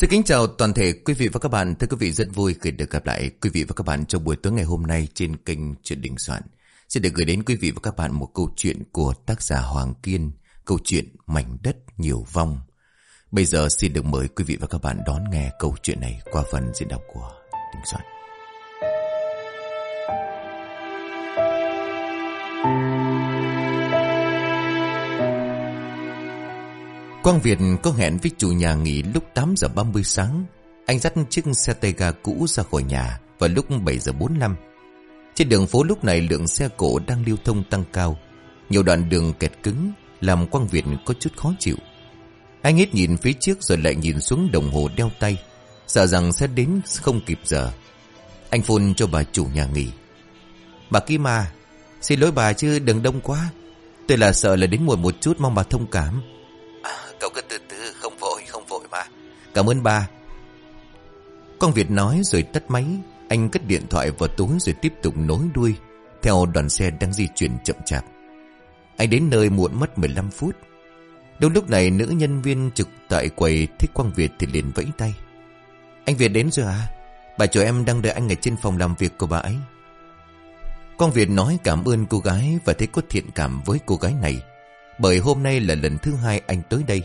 Xin kính chào toàn thể quý vị và các bạn. Thưa quý vị rất vui khi được gặp lại quý vị và các bạn trong buổi tối ngày hôm nay trên kênh Chuyện Đình Soạn. Xin được gửi đến quý vị và các bạn một câu chuyện của tác giả Hoàng Kiên, câu chuyện Mảnh đất nhiều vong. Bây giờ xin được mời quý vị và các bạn đón nghe câu chuyện này qua phần diễn đọc của Đình Soạn. Quang Việt có hẹn với chủ nhà nghỉ lúc 8 giờ 30 sáng. Anh dắt chiếc xe tay ga cũ ra khỏi nhà vào lúc 7 giờ 45. Trên đường phố lúc này lượng xe cổ đang lưu thông tăng cao. Nhiều đoạn đường kẹt cứng làm Quang Việt có chút khó chịu. Anh hết nhìn phía trước rồi lại nhìn xuống đồng hồ đeo tay. Sợ rằng sẽ đến không kịp giờ. Anh phun cho bà chủ nhà nghỉ. Bà Kim à, xin lỗi bà chứ đừng đông quá. Tôi là sợ là đến muộn một chút mong bà thông cảm. Cậu cứ từ từ, không vội không vội mà. Cảm ơn ba. Con Việt nói rồi tắt máy. Anh cất điện thoại vào túi rồi tiếp tục nối đuôi, Theo đoàn xe đang di chuyển chậm chạp. Anh đến nơi muộn mất 15 phút. Đúng lúc này, nữ nhân viên trực tại quầy thích Quang Việt thì liền vẫy tay. Anh Việt đến rồi à Bà chủ em đang đợi anh ở trên phòng làm việc của bà ấy. Quang Việt nói cảm ơn cô gái và thấy có thiện cảm với cô gái này bởi hôm nay là lần thứ hai anh tới đây.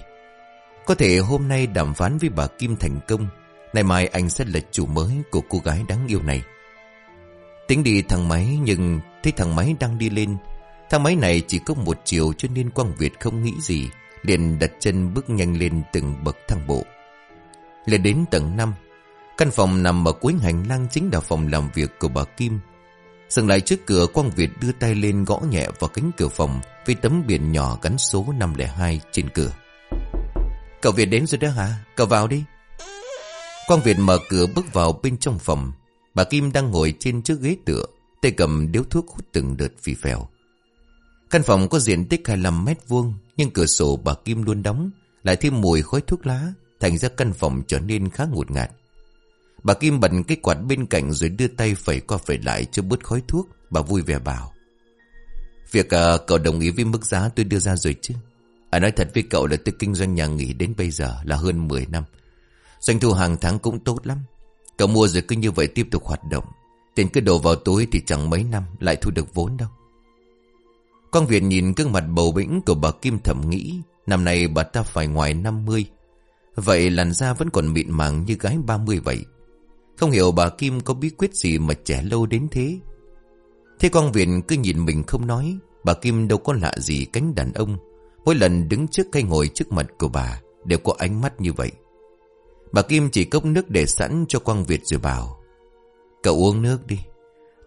Có thể hôm nay đàm phán với bà Kim thành công Ngày mai anh sẽ là chủ mới của cô gái đáng yêu này. Tính đi thằng máy, nhưng thấy thằng máy đang đi lên. Thang máy này chỉ có một chiều cho nên Quang Việt không nghĩ gì. Liền đặt chân bước nhanh lên từng bậc thang bộ. Lên đến tầng 5 Căn phòng nằm ở cuối hành lang chính là phòng làm việc của bà Kim. Dừng lại trước cửa, Quang Việt đưa tay lên gõ nhẹ vào cánh cửa phòng. Với tấm biển nhỏ gắn số 502 trên cửa Cậu Việt đến rồi đó hả? Cậu vào đi Quang Việt mở cửa bước vào bên trong phòng Bà Kim đang ngồi trên chiếc ghế tựa, Tay cầm điếu thuốc hút từng đợt phì phèo Căn phòng có diện tích 25 mét vuông, Nhưng cửa sổ bà Kim luôn đóng, Lại thêm mùi khói thuốc lá, Thành ra căn phòng trở nên khá ngột ngạt Bà Kim bật cái quạt bên cạnh rồi đưa tay phẩy qua phẩy lại cho bớt khói thuốc. Bà vui vẻ bảo. Việc à, cậu đồng ý với mức giá tôi đưa ra rồi chứ. À nói thật với cậu là tôi kinh doanh nhà nghỉ đến bây giờ là hơn 10 năm. Doanh thu hàng tháng cũng tốt lắm. Cậu mua rồi cứ như vậy tiếp tục hoạt động. Tiền cứ đổ vào túi thì chẳng mấy năm lại thu được vốn đâu. Quang Việt nhìn gương mặt bầu bĩnh của bà Kim thầm nghĩ. Năm nay bà ta phải ngoài 50. Vậy làn da vẫn còn mịn màng như gái 30 vậy. Không hiểu bà Kim có bí quyết gì mà trẻ lâu đến thế. Thế Quang Viện cứ nhìn mình không nói. Bà Kim đâu có lạ gì cánh đàn ông. Mỗi lần đứng trước cây ngồi trước mặt của bà đều có ánh mắt như vậy. Bà Kim chỉ cốc nước để sẵn cho Quang Việt rồi bảo. Cậu uống nước đi.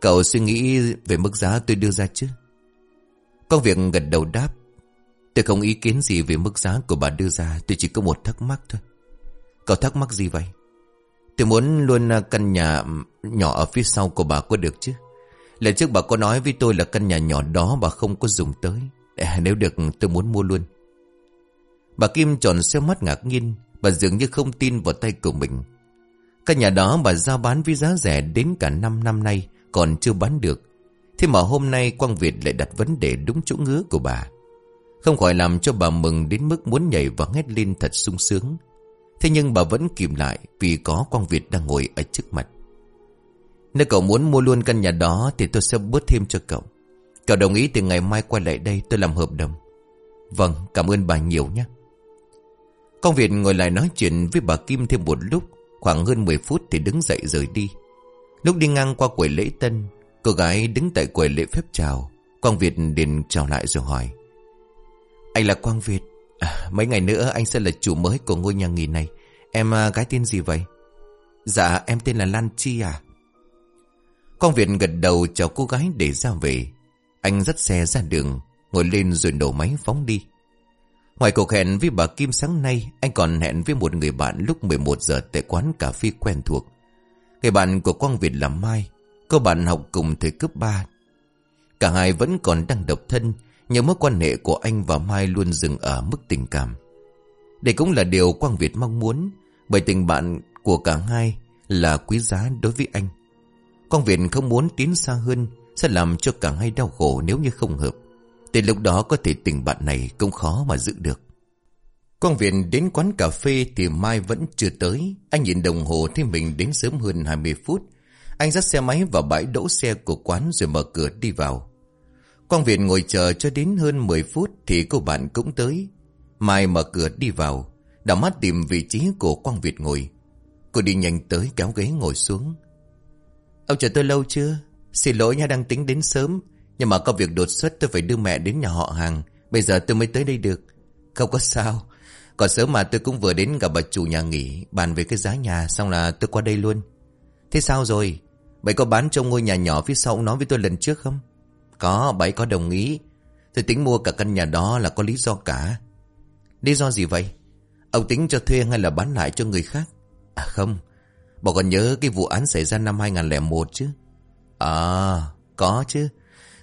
Cậu suy nghĩ về mức giá tôi đưa ra chứ. Quang Việt gật đầu đáp. Tôi không ý kiến gì về mức giá của bà đưa ra. Tôi chỉ có một thắc mắc thôi. Cậu thắc mắc gì vậy? Tôi muốn luôn căn nhà nhỏ ở phía sau của bà có được chứ Lần trước bà có nói với tôi là căn nhà nhỏ đó bà không có dùng tới. À, Nếu được tôi muốn mua luôn. Bà Kim tròn xeo mắt ngạc nhiên. Bà dường như không tin vào tay của mình. Căn nhà đó bà giao bán với giá rẻ đến cả 5 năm nay Còn chưa bán được. Thế mà hôm nay Quang Việt lại đặt vấn đề đúng chỗ ngứa của bà. Không khỏi làm cho bà mừng đến mức muốn nhảy và hét lên thật sung sướng. Thế nhưng bà vẫn kìm lại vì có Quang Việt đang ngồi ở trước mặt. Nếu cậu muốn mua luôn căn nhà đó thì tôi sẽ bớt thêm cho cậu. Cậu đồng ý từ ngày mai quay lại đây tôi làm hợp đồng. Vâng, cảm ơn bà nhiều nhé. Quang Việt ngồi lại nói chuyện với bà Kim thêm một lúc, khoảng hơn 10 phút thì đứng dậy rời đi. Lúc đi ngang qua quầy lễ tân, cô gái đứng tại quầy lễ phép chào. Quang Việt liền chào lại rồi hỏi. Anh là Quang Việt, À, mấy ngày nữa anh sẽ là chủ mới của ngôi nhà nghỉ này. Em à, gái tên gì vậy? Dạ em tên là Lan Chi à? Con Việt gật đầu chào cô gái để ra về. Anh dắt xe ra đường, ngồi lên rồi nổ máy phóng đi. Ngoài cuộc hẹn với bà Kim sáng nay, anh còn hẹn với một người bạn lúc 11 giờ tại quán cà phê quen thuộc. Người bạn của Quang Việt là Mai, cô bạn học cùng thời cấp 3. Cả hai vẫn còn đang độc thân, nhưng mối quan hệ của anh và Mai luôn dừng ở mức tình cảm. Đây cũng là điều Quang Việt mong muốn, bởi tình bạn của cả hai là quý giá đối với anh con Việt không muốn tiến xa hơn, sẽ làm cho cả hai đau khổ nếu như không hợp. từ lúc đó có thể tình bạn này cũng khó mà giữ được. con Việt đến quán cà phê thì Mai vẫn chưa tới. Anh nhìn đồng hồ thì mình đến sớm hơn 20 phút. Anh dắt xe máy vào bãi đỗ xe của quán rồi mở cửa đi vào. Quang Việt ngồi chờ cho đến hơn 10 phút thì cô bạn cũng tới. Mai mở cửa đi vào, đảo mắt tìm vị trí của Quang Việt ngồi. Cô đi nhanh tới kéo ghế ngồi xuống. Ông chờ tôi lâu chưa? Xin lỗi nha, đang tính đến sớm. Nhưng mà có việc đột xuất, tôi phải đưa mẹ đến nhà họ hàng. Bây giờ tôi mới tới đây được. Không có sao. Còn sớm mà tôi cũng vừa đến gặp bà chủ nhà nghỉ, Bàn về cái giá nhà, Xong là tôi qua đây luôn Thế sao rồi Vậy có bán trong ngôi nhà nhỏ phía sau nói với tôi lần trước không Có bà có đồng ý Tôi tính mua cả căn nhà đó là có lý do cả Lý do gì vậy Ông tính cho thuê hay là bán lại cho người khác À không Bà còn nhớ cái vụ án xảy ra năm 2001 chứ? À có chứ.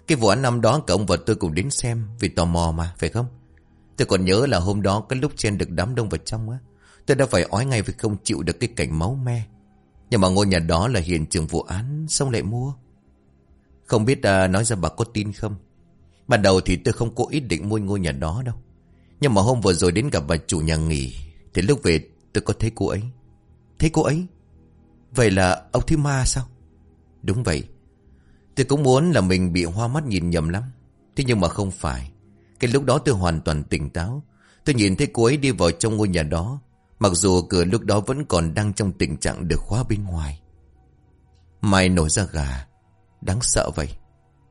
Cái vụ án năm đó cả ông và tôi cùng đến xem Vì tò mò mà phải không? Tôi còn nhớ là hôm đó cái lúc chen được đám đông vào trong á Tôi đã phải ói ngay vì không chịu được cái cảnh máu me. Nhưng mà ngôi nhà đó là hiện trường vụ án Xong lại mua. Không biết à, nói ra bà có tin không? Ban đầu thì tôi không có ý định mua ngôi nhà đó đâu. Nhưng mà hôm vừa rồi đến gặp bà chủ nhà nghỉ Thì lúc về tôi có thấy cô ấy. Thấy cô ấy? Vậy là ông thấy ma sao Đúng vậy Tôi cũng muốn là mình bị hoa mắt nhìn nhầm lắm Thế nhưng mà không phải cái lúc đó tôi hoàn toàn tỉnh táo. Tôi nhìn thấy cô ấy đi vào trong ngôi nhà đó. Mặc dù cửa lúc đó vẫn còn đang trong tình trạng được khóa bên ngoài. Mai nổi ra gà. Đáng sợ vậy.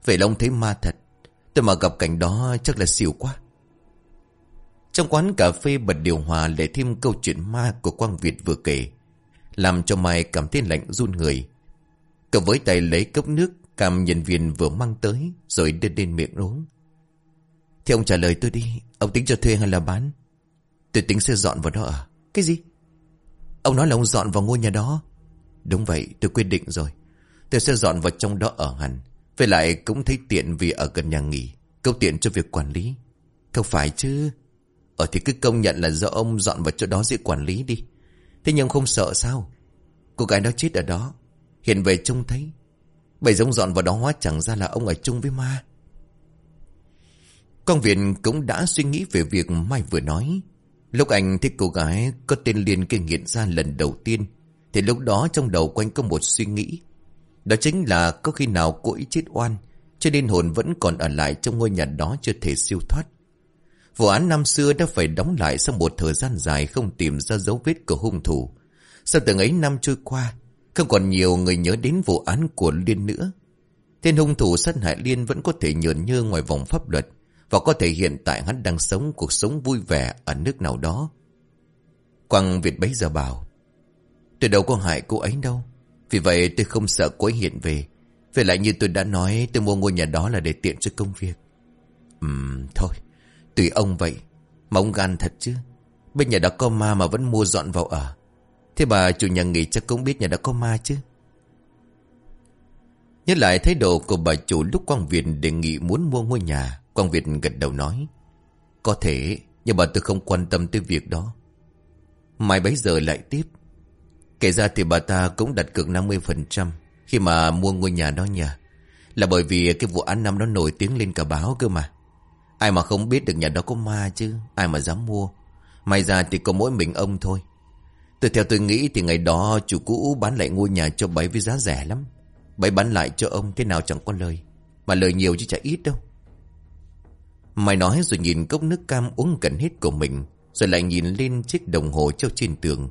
Vậy là ông thấy ma thật. Tôi mà gặp cảnh đó chắc là xỉu quá. Trong quán cà phê bật điều hòa để thêm câu chuyện ma của Quang Việt vừa kể. Làm cho Mai cảm thấy lạnh run người. Cậu với tay lấy cốc nước, cam nhân viên vừa mang tới, rồi đưa lên miệng uống. Thì ông trả lời tôi đi, Ông tính cho thuê hay là bán? Tôi tính sẽ dọn vào đó à? Cái gì? Ông nói là ông dọn vào ngôi nhà đó. Đúng vậy, tôi quyết định rồi. Tôi sẽ dọn vào trong đó ở hẳn. Với lại cũng thấy tiện vì ở gần nhà nghỉ Câu tiện cho việc quản lý. Không phải chứ. Ở thì cứ công nhận là do ông dọn vào chỗ đó dễ quản lý đi. Thế nhưng không sợ sao Cô gái đó chết ở đó Hiện về trông thấy Bây giống dọn vào đó hóa chẳng ra là ông ở chung với ma con viện cũng đã suy nghĩ về việc Mai vừa nói. Lúc anh thấy cô gái có tên Liên kia nghiện ra lần đầu tiên, thì lúc đó trong đầu quanh có một suy nghĩ. Đó chính là có khi nào cô ấy chết oan, cho nên hồn vẫn còn ở lại trong ngôi nhà đó chưa thể siêu thoát. Vụ án năm xưa đã phải đóng lại sau một thời gian dài không tìm ra dấu vết của hung thủ. Sau từng ấy năm trôi qua, không còn nhiều người nhớ đến vụ án của Liên nữa. Tên hung thủ sát hại Liên vẫn có thể nhờn nhơ ngoài vòng pháp luật. Và có thể hiện tại hắn đang sống cuộc sống vui vẻ ở nước nào đó. Quang Việt bấy giờ bảo. Tôi đâu có hại cô ấy đâu. Vì vậy tôi không sợ cô ấy hiện về. Về lại như tôi đã nói tôi mua ngôi nhà đó là để tiện cho công việc. Ừm, thôi. Tùy ông vậy. Mà ông gan thật chứ. Bên nhà đã có ma mà vẫn mua dọn vào ở. Thế bà chủ nhà nghỉ chắc cũng biết nhà đã có ma chứ. Nhớ lại thái độ của bà chủ lúc Quang Việt đề nghị muốn mua ngôi nhà. Quang Việt gật đầu nói. Có thể, nhưng bà tôi không quan tâm tới việc đó. Mai bấy giờ lại tiếp. Kể ra thì bà ta cũng đặt cược 50% khi mà mua ngôi nhà đó nhà. Là bởi vì cái vụ án năm đó nổi tiếng lên cả báo cơ mà. Ai mà không biết được nhà đó có ma chứ, ai mà dám mua. May ra thì có mỗi mình ông thôi. Từ theo tôi nghĩ thì ngày đó chủ cũ bán lại ngôi nhà cho bấy với giá rẻ lắm. Bấy bán lại cho ông thế nào chẳng có lời. Mà lời nhiều chứ chả ít đâu. Mày nói rồi nhìn cốc nước cam uống gần hết của mình Rồi lại nhìn lên chiếc đồng hồ treo trên tường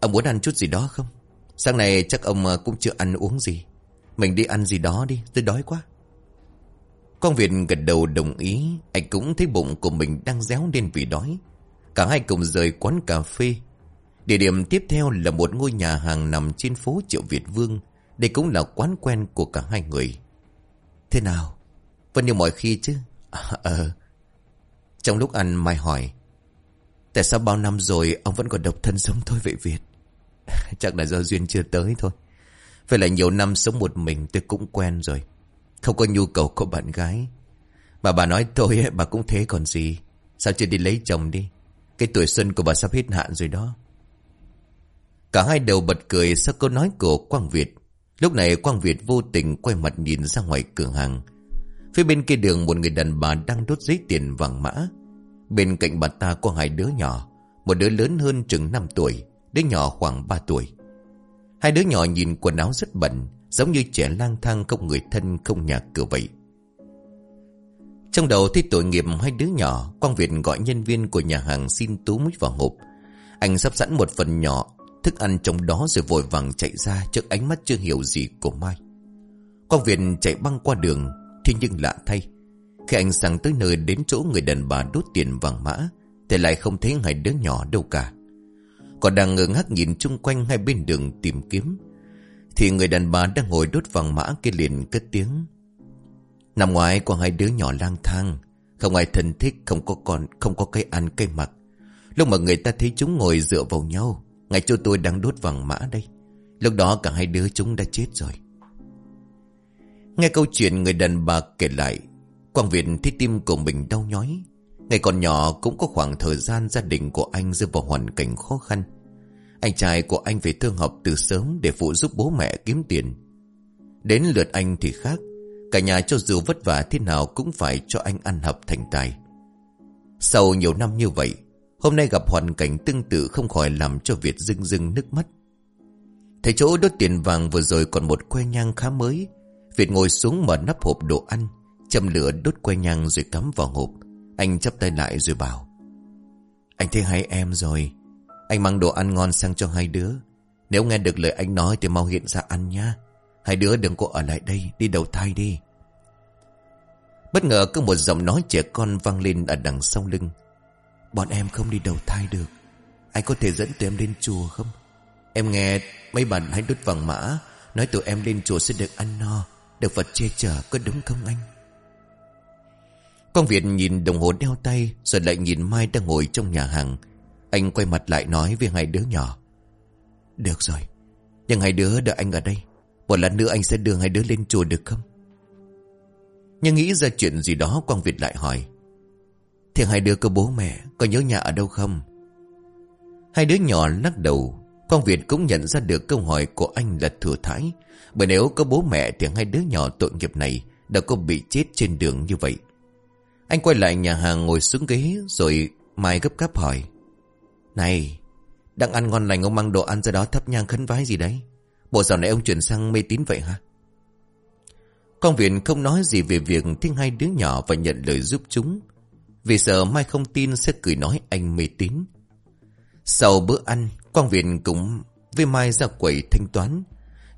Ông muốn ăn chút gì đó không? Sáng nay chắc ông ờ, cũng chưa ăn uống gì Mình đi ăn gì đó đi Tôi đói quá con Việt gật đầu đồng ý, Anh cũng thấy bụng của mình đang réo lên vì đói. Cả hai cùng rời quán cà phê. Địa điểm tiếp theo là một ngôi nhà hàng nằm trên phố Triệu Việt Vương. Đây cũng là quán quen của cả hai người. Thế nào? Vẫn như mọi khi chứ? À, ờ. Trong lúc ăn, Mai hỏi, Tại sao bao năm rồi ông vẫn còn độc thân sống thôi vậy Việt? Chắc là do duyên chưa tới thôi. Phải là nhiều năm sống một mình tôi cũng quen rồi. Không có nhu cầu có bạn gái. Bà bà nói tôi bà cũng thế còn gì. Sao chưa đi lấy chồng đi? Cái tuổi xuân của bà sắp hết hạn rồi đó. Cả hai đều bật cười sau câu nói của Quang Việt. Lúc này Quang Việt vô tình quay mặt nhìn ra ngoài cửa hàng. Phía bên kia đường, một người đàn bà đang đốt giấy tiền vàng mã. Bên cạnh bà ta có hai đứa nhỏ, Một đứa lớn hơn chừng 5 tuổi, Đứa nhỏ khoảng 3 tuổi. Hai đứa nhỏ nhìn quần áo rất bẩn Giống như trẻ lang thang không người thân, không nhà cửa vậy. Trong đầu thấy tội nghiệp hai đứa nhỏ, Quang Việt gọi nhân viên của nhà hàng xin túm vào hộp. Anh sắp sẵn một phần nhỏ, Thức ăn trong đó rồi vội vàng chạy ra Trước ánh mắt chưa hiểu gì của Mai. Quang Việt chạy băng qua đường, Thế nhưng lạ thay. Khi anh sang tới nơi đến chỗ người đàn bà đốt tiền vàng mã, Thì lại không thấy hai đứa nhỏ đâu cả. Còn đang ngơ ngác nhìn chung quanh hai bên đường tìm kiếm thì người đàn bà đang ngồi đốt vàng mã kia liền cất tiếng. Nằm ngoài có hai đứa nhỏ lang thang. Không ai thân thích, Không có con, Không có cây ăn cây mặc. Lúc mà người ta thấy chúng ngồi dựa vào nhau Ngay chỗ tôi đang đốt vàng mã đây. Lúc đó cả hai đứa chúng đã chết rồi. Nghe câu chuyện người đàn bà kể lại, Quang Việt thấy tim của mình đau nhói. Ngày còn nhỏ cũng có khoảng thời gian gia đình của anh rơi vào hoàn cảnh khó khăn. Anh trai của anh về thương học từ sớm để phụ giúp bố mẹ kiếm tiền. Đến lượt anh thì khác, Cả nhà cho dù vất vả thế nào cũng phải cho anh ăn học thành tài. Sau nhiều năm như vậy, Hôm nay gặp hoàn cảnh tương tự không khỏi làm cho Việt rưng rưng nước mắt. Thấy chỗ đốt tiền vàng vừa rồi còn một que nhang khá mới, Việt ngồi xuống mở nắp hộp đồ ăn, Châm lửa đốt que nhang rồi cắm vào hộp. Anh chắp tay lại rồi bảo, Anh thấy hai em rồi anh mang đồ ăn ngon sang cho hai đứa. Nếu nghe được lời anh nói thì mau hiện ra ăn nha Hai đứa đừng có ở lại đây, Đi đầu thai đi. Bất ngờ có một giọng nói trẻ con vang lên ở đằng sau lưng. Bọn em không đi đầu thai được. Anh có thể dẫn tụi em lên chùa không? Em nghe mấy bạn hãy đốt vàng mã, Nói tụi em lên chùa sẽ được ăn no. Được Phật che chở, có đúng không anh? Con Việt nhìn đồng hồ đeo tay, Rồi lại nhìn Mai đang ngồi trong nhà hàng. Anh quay mặt lại nói với hai đứa nhỏ. Được rồi, Nhưng hai đứa đợi anh ở đây. Một lần nữa anh sẽ đưa hai đứa lên chùa được không? Nhưng nghĩ ra chuyện gì đó, Quang Việt lại hỏi. Thì hai đứa có bố mẹ, Có nhớ nhà ở đâu không? Hai đứa nhỏ lắc đầu. Quang Việt cũng nhận ra được câu hỏi của anh là thừa thái bởi nếu có bố mẹ thì hai đứa nhỏ tội nghiệp này đã có bị chết trên đường như vậy. Anh quay lại nhà hàng ngồi xuống ghế rồi Mai gấp gáp hỏi. Này, đang ăn ngon lành ông mang đồ ăn ra đó thấp nhang khấn vái gì đấy? Bộ dạo này ông chuyển sang mê tín vậy hả? Con viện không nói gì về việc thứ hai đứa nhỏ và nhận lời giúp chúng. Vì sợ Mai không tin sẽ cười nói anh mê tín. Sau bữa ăn, Quang Viện cũng với Mai ra quầy thanh toán.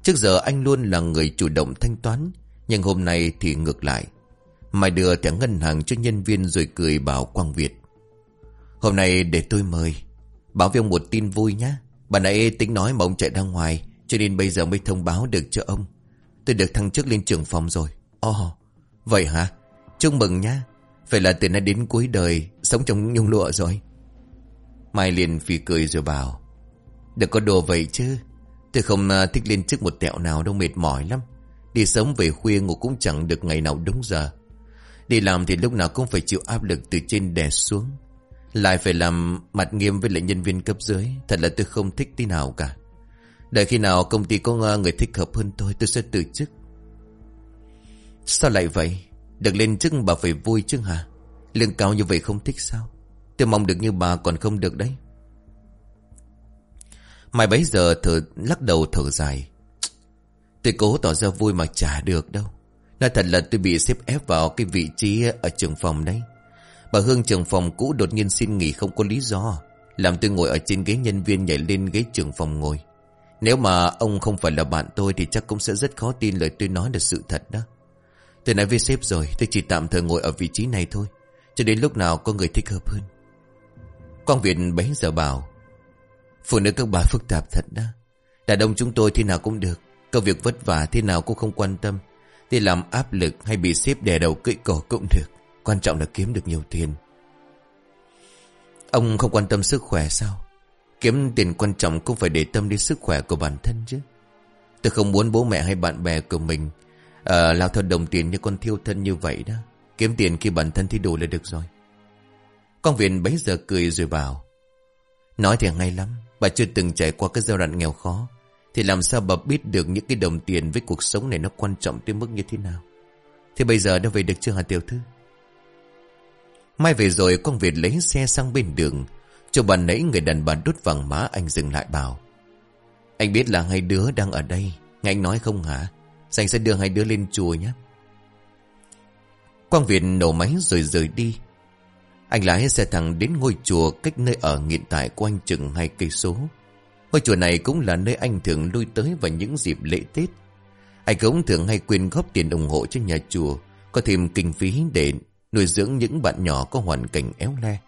Trước giờ anh luôn là người chủ động thanh toán Nhưng hôm nay thì ngược lại Mai đưa thẻ ngân hàng cho nhân viên rồi cười bảo Quang Việt Hôm nay để tôi mời Báo với ông một tin vui nhé Bà nãy tính nói mà ông chạy ra ngoài Cho nên bây giờ mới thông báo được cho ông. Tôi được thăng chức lên trưởng phòng rồi. Ồ oh, vậy hả? Chúc mừng nhá. Phải là từ nay đến cuối đời Sống trong nhung lụa rồi. Mai liền phì cười rồi bảo Đừng có đồ vậy chứ? Tôi không à, thích lên chức một tẹo nào đâu mệt mỏi lắm. Đi sớm về khuya ngủ cũng chẳng được ngày nào đúng giờ. Đi làm thì lúc nào cũng phải chịu áp lực từ trên đè xuống. Lại phải làm mặt nghiêm với lại nhân viên cấp dưới. Thật là tôi không thích tí nào cả. Đợi khi nào công ty có người thích hợp hơn tôi tôi sẽ từ chức. Sao lại vậy? Được lên chức bà phải vui chứ hả? Lương cao như vậy không thích sao? Tôi mong được như bà còn không được đấy. Mai bấy giờ thở, lắc đầu thở dài. Tôi cố tỏ ra vui mà chả được đâu. Nói thật là tôi bị xếp ép vào cái vị trí ở trường phòng đấy. Bà Hương trưởng phòng cũ đột nhiên xin nghỉ không có lý do. Làm tôi ngồi ở trên ghế nhân viên nhảy lên ghế trưởng phòng ngồi. Nếu mà ông không phải là bạn tôi thì chắc cũng sẽ rất khó tin lời tôi nói là sự thật đó. Tôi nói với sếp rồi, tôi chỉ tạm thời ngồi ở vị trí này thôi. Cho đến lúc nào có người thích hợp hơn. Quang Việt bấy giờ bảo Phụ nữ các bà phức tạp thật đó Đàn ông chúng tôi thế nào cũng được Công việc vất vả thế nào cũng không quan tâm thì làm áp lực hay bị xếp đè đầu cưỡi cổ cũng được Quan trọng là kiếm được nhiều tiền. Ông không quan tâm sức khỏe sao? Kiếm tiền quan trọng cũng phải để tâm đến sức khỏe của bản thân chứ. Tôi không muốn bố mẹ hay bạn bè của mình uh, Lao theo đồng tiền như con thiêu thân như vậy đó. Kiếm tiền khi bản thân thì đủ là được rồi. Con viện bấy giờ cười rồi bảo Nói thì ngay lắm Bà chưa từng trải qua cái giai đoạn nghèo khó. Thì làm sao bà biết được những cái đồng tiền với cuộc sống này nó quan trọng tới mức như thế nào? Thì bây giờ đã về được chưa hả tiểu thư? Mai về rồi con Việt lấy xe sang bên đường. Cho bà nãy người đàn bà đút vàng má anh dừng lại bảo Anh biết là hai đứa đang ở đây Nghe anh nói không hả? Anh sẽ đưa hai đứa lên chùa nhé. Quang Việt nổ máy rồi rời đi. Anh lái xe thẳng đến ngôi chùa Cách nơi ở hiện tại của anh chừng hai cây số. Ngôi chùa này cũng là nơi anh thường lui tới vào những dịp lễ Tết. Anh cũng thường hay quyên góp tiền ủng hộ cho nhà chùa, có thêm kinh phí để nuôi dưỡng những bạn nhỏ có hoàn cảnh éo le.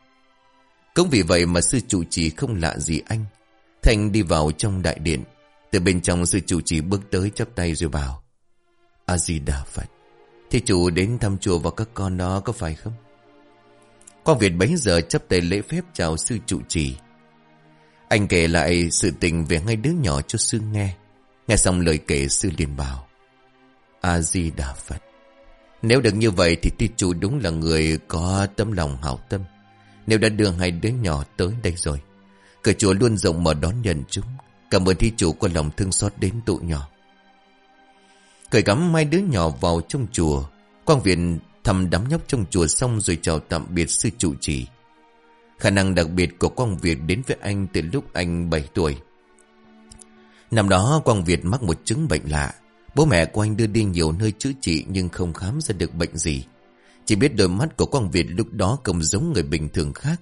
Cũng vì vậy mà sư chủ trì không lạ gì anh. Thành đi vào trong đại điện, từ bên trong sư chủ trì bước tới chắp tay rồi bảo. A-di-đà Phật, thì chủ đến thăm chùa và các con đó có phải không? Con Việt bấy giờ chấp tay lễ phép chào sư trụ trì. Anh kể lại sự tình về ngay đứa nhỏ cho sư nghe. Nghe xong lời kể sư liền bảo. A-di-đà Phật. Nếu được như vậy thì ti chủ đúng là người có tâm lòng hảo tâm. Nếu đã đưa hai đứa nhỏ tới đây rồi. Cửa chùa luôn rộng mở đón nhận chúng. Cảm ơn thi chủ có lòng thương xót đến tụ nhỏ. Cởi cắm hai đứa nhỏ vào trong chùa. Quang viện thầm đám nhóc trong chùa xong rồi chào tạm biệt sư trụ trì. Khả năng đặc biệt của Quang Việt đến với anh từ lúc anh 7 tuổi. Năm đó Quang Việt mắc một chứng bệnh lạ. Bố mẹ của anh đưa đi nhiều nơi chữa trị nhưng không khám ra được bệnh gì. Chỉ biết đôi mắt của Quang Việt lúc đó không giống người bình thường khác.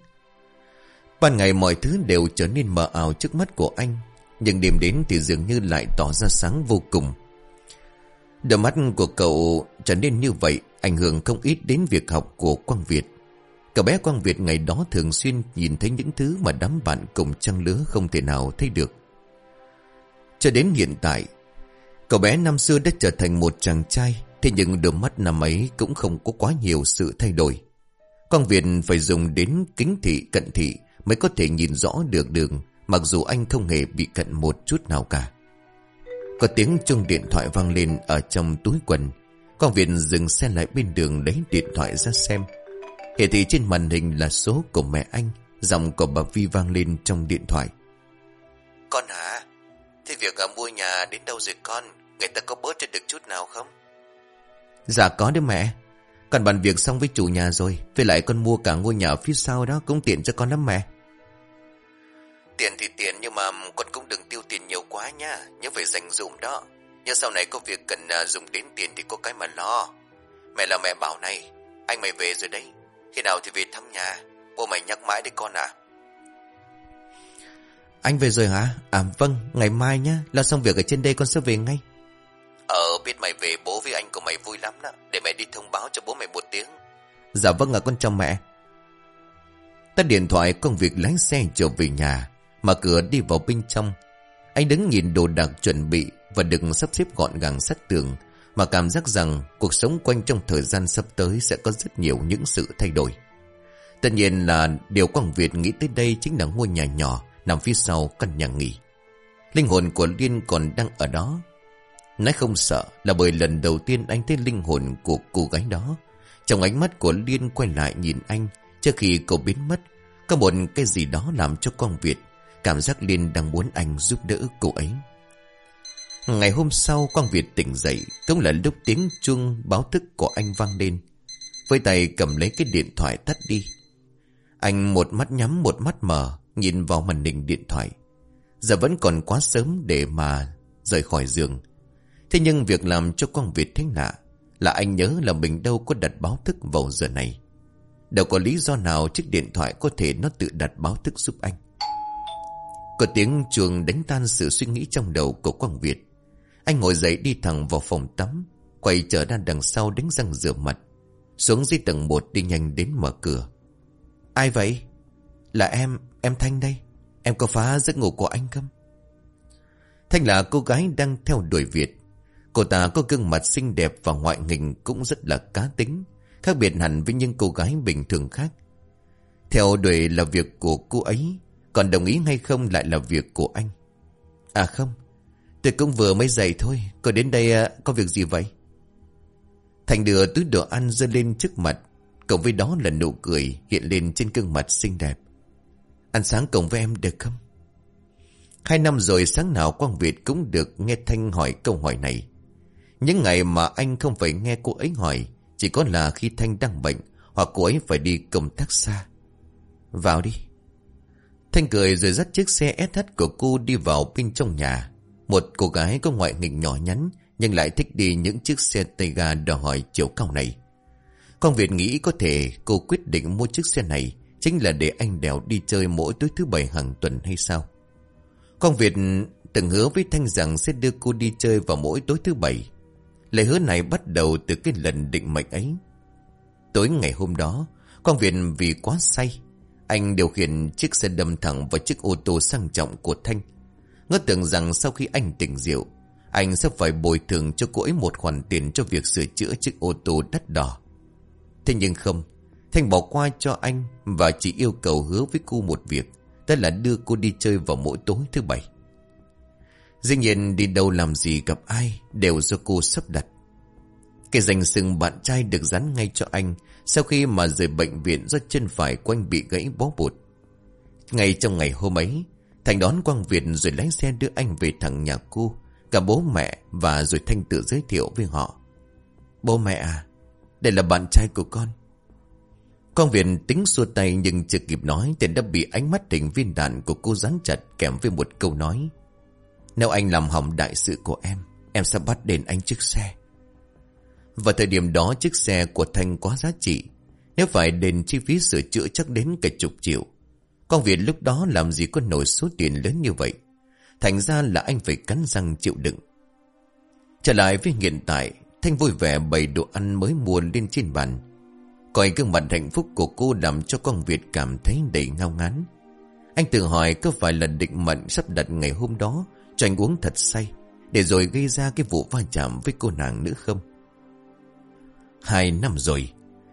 Ban ngày mọi thứ đều trở nên mờ ảo trước mắt của anh. Nhưng đêm đến thì dường như lại tỏ ra sáng vô cùng. Đôi mắt của cậu trở nên như vậy ảnh hưởng không ít đến việc học của Quang Việt. Cậu bé Quang Việt ngày đó thường xuyên nhìn thấy những thứ mà đám bạn cùng trăng lứa không thể nào thấy được. Cho đến hiện tại, cậu bé năm xưa đã trở thành một chàng trai, thế nhưng đôi mắt năm ấy cũng không có quá nhiều sự thay đổi. Quang Việt phải dùng đến kính thị cận thị mới có thể nhìn rõ được đường, mặc dù anh không hề bị cận một chút nào cả. Có tiếng chuông điện thoại vang lên ở trong túi quần. Quang Việt dừng xe lại bên đường lấy điện thoại ra xem. hệ thì trên màn hình là số của mẹ anh, giọng của bà Vi vang lên trong điện thoại. Con hả? Thế việc ở mua nhà đến đâu rồi con Người ta có bớt cho được chút nào không? Dạ có đấy mẹ. Con bàn việc xong với chủ nhà rồi Với lại con mua cả ngôi nhà phía sau đó Cũng tiện cho con lắm mẹ. Tiền thì tiền nhưng mà con cũng đừng tiêu tiền nhiều quá nha Nhớ phải dành dụng đó. Nhưng sau này có việc cần à, dùng đến tiền thì có cái mà lo. Mẹ là mẹ bảo này Anh mày về rồi đấy. Khi nào thì về thăm nhà Bố mày nhắc mãi đấy con à anh về rồi hả? À vâng, ngày mai nhá, lo xong việc ở trên đây con sẽ về ngay. Ờ, biết mày về bố với anh của mày vui lắm đó, để mẹ đi thông báo cho bố mày một tiếng. Dạ vâng ạ con chào mẹ. Tắt điện thoại công việc lái xe trở về nhà, mà cửa đi vào bên trong. Anh đứng nhìn đồ đạc chuẩn bị và đừng sắp xếp gọn gàng sát tường, mà cảm giác rằng cuộc sống quanh trong thời gian sắp tới sẽ có rất nhiều những sự thay đổi. Tất nhiên là điều Quang Việt nghĩ tới đây chính là ngôi nhà nhỏ nằm phía sau căn nhà nghỉ. Linh hồn của Liên còn đang ở đó. Nói không sợ là bởi lần đầu tiên anh thấy linh hồn của cô gái đó. Trong ánh mắt của Liên quay lại nhìn anh, trước khi cô biến mất. Có một cái gì đó làm cho con Việt, cảm giác Liên đang muốn anh giúp đỡ cô ấy. Ngày hôm sau Quang Việt tỉnh dậy, Cũng là lúc tiếng chuông báo thức của anh vang lên Với tay cầm lấy cái điện thoại tắt đi Anh một mắt nhắm, một mắt mở Nhìn vào màn hình điện thoại Giờ vẫn còn quá sớm để mà rời khỏi giường Thế nhưng việc làm cho Quang Việt thấy lạ Là anh nhớ là mình đâu có đặt báo thức vào giờ này Đâu có lý do nào chiếc điện thoại có thể nó tự đặt báo thức giúp anh Có tiếng chuông đánh tan sự suy nghĩ trong đầu của Quang Việt Anh ngồi dậy đi thẳng vào phòng tắm Quay trở ra đằng sau đánh răng rửa mặt Xuống dưới tầng 1 đi nhanh đến mở cửa Ai vậy? Là em, em Thanh đây. Em có phá giấc ngủ của anh không? Thanh là cô gái đang theo đuổi Việt. Cô ta có gương mặt xinh đẹp và ngoại hình cũng rất là cá tính, khác biệt hẳn với những cô gái bình thường khác. Theo đuổi là việc của cô ấy, còn đồng ý hay không lại là việc của anh. À không, tôi cũng vừa mới dậy thôi, cô đến đây à, có việc gì vậy? Thành đưa túi đồ ăn dơ lên trước mặt, cộng với đó là nụ cười hiện lên trên gương mặt xinh đẹp. Ăn sáng cùng với em được không? Hai năm rồi sáng nào Quang Việt cũng được nghe Thanh hỏi câu hỏi này. Những ngày mà anh không phải nghe cô ấy hỏi, chỉ có là khi Thanh đang bệnh, Hoặc cô ấy phải đi công tác xa. Vào đi. Thanh cười rồi dắt chiếc xe SH của cô đi vào bên trong nhà. Một cô gái có ngoại hình nhỏ nhắn Nhưng lại thích đi những chiếc xe tay ga đòi hỏi chiều cao này. Con Việt nghĩ có thể cô quyết định mua chiếc xe này Chính là để anh đèo đi chơi mỗi tối thứ bảy hàng tuần hay sao? Con Việt từng hứa với Thanh rằng sẽ đưa cô đi chơi vào mỗi tối thứ bảy. Lời hứa này bắt đầu từ cái lần định mệnh ấy. Tối ngày hôm đó, Con Việt vì quá say, Anh điều khiển chiếc xe đâm thẳng vào chiếc ô tô sang trọng của Thanh. Ngỡ tưởng rằng sau khi anh tỉnh rượu, Anh sẽ phải bồi thường cho cô ấy một khoản tiền cho việc sửa chữa chiếc ô tô đắt đỏ. Thế nhưng không, Thanh bỏ qua cho anh Và chỉ yêu cầu hứa với cô một việc, Đó là đưa cô đi chơi vào mỗi tối thứ bảy. Dĩ nhiên đi đâu làm gì gặp ai Đều do cô sắp đặt. Cái danh sừng bạn trai được dán ngay cho anh Sau khi mà rời bệnh viện Do chân phải của anh bị gãy bó bột Ngay trong ngày hôm ấy, Thành đón Quang Việt rồi lái xe đưa anh về thẳng nhà cô, Cả bố mẹ Và rồi Thanh tự giới thiệu với họ. Bố mẹ à Đây là bạn trai của con. Quang Việt tính xua tay nhưng chưa kịp nói Thì đã bị ánh mắt hình viên đạn của cô dán chặt Kèm với một câu nói nếu anh làm hỏng đại sự của em Em sẽ bắt đền anh chiếc xe. Vào thời điểm đó, chiếc xe của Thanh quá giá trị. Nếu phải đền chi phí sửa chữa chắc đến cả chục triệu. Con Việt lúc đó làm gì có nổi số tiền lớn như vậy? Thành ra là anh phải cắn răng chịu đựng. Trở lại với hiện tại, Thanh vui vẻ bày đồ ăn mới mua lên trên bàn. Coi gương mặt hạnh phúc của cô làm cho con Việt cảm thấy đầy ngao ngán. Anh tự hỏi có phải là định mệnh sắp đặt ngày hôm đó cho anh uống thật say, Để rồi gây ra cái vụ va chạm với cô nàng nữa không? Hai năm rồi,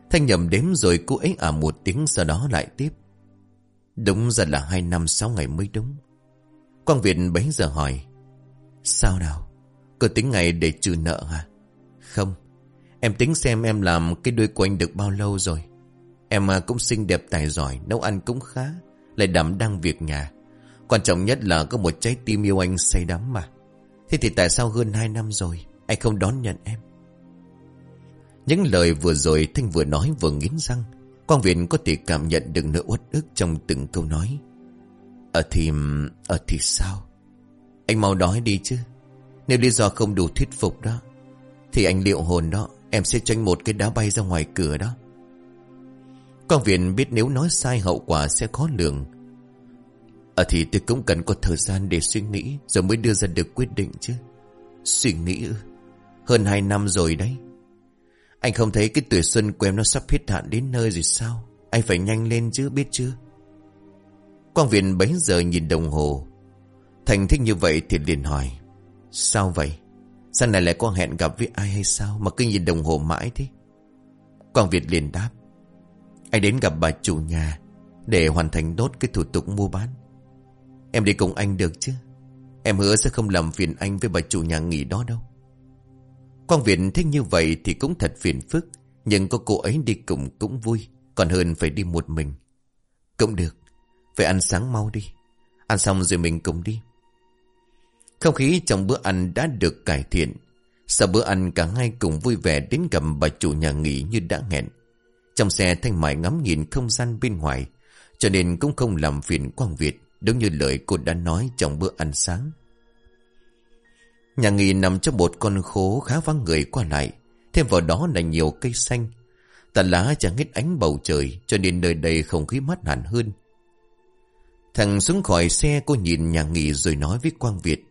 Thanh nhầm đếm rồi cô ấy à một tiếng sau đó lại tiếp. Đúng ra là hai năm sáu ngày mới đúng. Quang Việt bấy giờ hỏi, Sao nào? Cô tính ngày để trừ nợ hả? Không, Em tính xem em làm cái đuôi của anh được bao lâu rồi. Em à, cũng xinh đẹp tài giỏi, Nấu ăn cũng khá, Lại đảm đang việc nhà. Quan trọng nhất là có một trái tim yêu anh say đắm mà. Thế thì tại sao hơn 2 năm rồi, Anh không đón nhận em? Những lời vừa rồi Thanh vừa nói vừa nghiến răng. Quang Viện có thể cảm nhận được nỗi uất ức Trong từng câu nói. Ở thì... ở thì sao? Anh mau nói đi chứ. Nếu lý do không đủ thuyết phục đó, Thì anh liệu hồn đó, Em sẽ tranh một cái đá bay ra ngoài cửa đó. Quang Viện biết nếu nói sai hậu quả sẽ khó lường. À thì tôi cũng cần có thời gian để suy nghĩ, Rồi mới đưa ra được quyết định chứ. Suy nghĩ ư? Hơn hai năm rồi đấy. Anh không thấy cái tuổi xuân của em nó sắp hết hạn đến nơi rồi sao? Anh phải nhanh lên chứ, biết chưa? Quang Viện bấy giờ nhìn đồng hồ. Thành thích như vậy thì liền hỏi, Sao vậy? Sao này lại có hẹn gặp với ai hay sao Mà cứ nhìn đồng hồ mãi thế? Quang Việt liền đáp, Anh đến gặp bà chủ nhà Để hoàn thành tốt cái thủ tục mua bán. Em đi cùng anh được chứ? Em hứa sẽ không làm phiền anh với bà chủ nhà nghỉ đó đâu. Quang Việt thích như vậy thì cũng thật phiền phức, Nhưng có cô ấy đi cùng cũng vui, Còn hơn phải đi một mình. Cũng được, Phải ăn sáng mau đi. Ăn xong rồi mình cùng đi. Không khí trong bữa ăn đã được cải thiện. Sau bữa ăn, cả hai cùng vui vẻ đến gặp bà chủ nhà nghỉ như đã hẹn. Trong xe Thanh Mại ngắm nhìn không gian bên ngoài, Cho nên cũng không làm phiền Quang Việt Đúng như lời cô đã nói trong bữa ăn sáng. Nhà nghỉ nằm trong một con khố khá vắng người qua lại. Thêm vào đó là nhiều cây xanh. Tàn lá chẳng hết ánh bầu trời, Cho nên nơi đây không khí mát hẳn hơn. Thằng xuống khỏi xe, cô nhìn nhà nghỉ rồi nói với Quang Việt.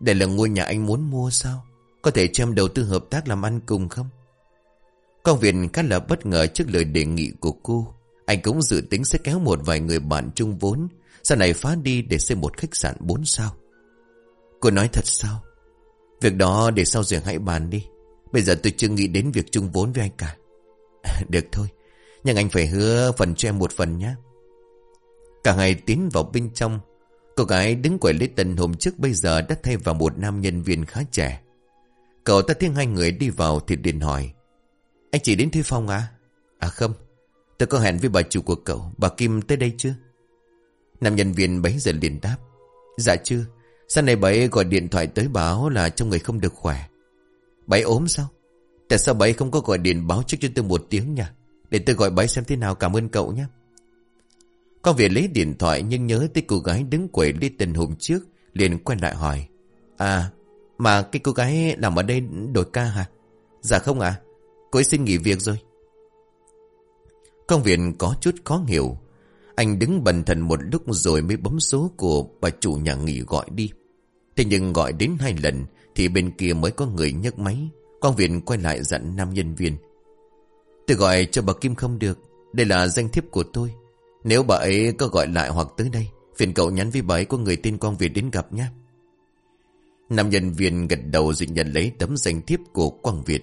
Đây là ngôi nhà anh muốn mua sao? Có thể cho em đầu tư hợp tác làm ăn cùng không? Quang Việt khá là bất ngờ trước lời đề nghị của cô. Anh cũng dự tính sẽ kéo một vài người bạn chung vốn sau này phá đi để xây một khách sạn 4 sao. Cô nói thật sao? Việc đó để sau rồi hãy bàn đi. Bây giờ tôi chưa nghĩ đến việc chung vốn với anh cả. Được thôi, Nhưng anh phải hứa phần cho em một phần nhé. Cả ngày tiến vào bên trong, Cô gái đứng quầy lễ tân hôm trước bây giờ đã thay vào một nam nhân viên khá trẻ. Cậu ta thấy hai người đi vào thì điện hỏi, Anh chỉ đến thuê phòng à? À không, Tôi có hẹn với bà chủ của cậu, Bà Kim tới đây chưa? Nam nhân viên bấy giờ liền đáp. Dạ chưa Sáng nay bà ấy gọi điện thoại tới báo là trong người không được khỏe. Bà ấy ốm sao? Tại sao bà ấy không có gọi điện báo trước cho tôi một tiếng nhỉ? Để tôi gọi bái xem thế nào, cảm ơn cậu nhé. Con Việt lấy điện thoại nhưng nhớ tới cô gái đứng quầy ly tình hôm trước, liền quay lại hỏi. À mà cái cô gái làm ở đây đổi ca hả? Dạ không ạ. Cô ấy xin nghỉ việc rồi. Công viện có chút khó hiểu. Anh đứng bần thần một lúc rồi mới bấm số của bà chủ nhà nghỉ gọi đi. Thế nhưng gọi đến hai lần Thì bên kia mới có người nhấc máy. Quang viện quay lại dặn nam nhân viên. Tôi gọi cho bà Kim không được. Đây là danh thiếp của tôi. Nếu bà ấy có gọi lại hoặc tới đây, Phiền cậu nhắn với bà ấy có người tên Quang Việt đến gặp nhé. Nam nhân viên gật đầu rồi nhận lấy tấm danh thiếp của Quang Việt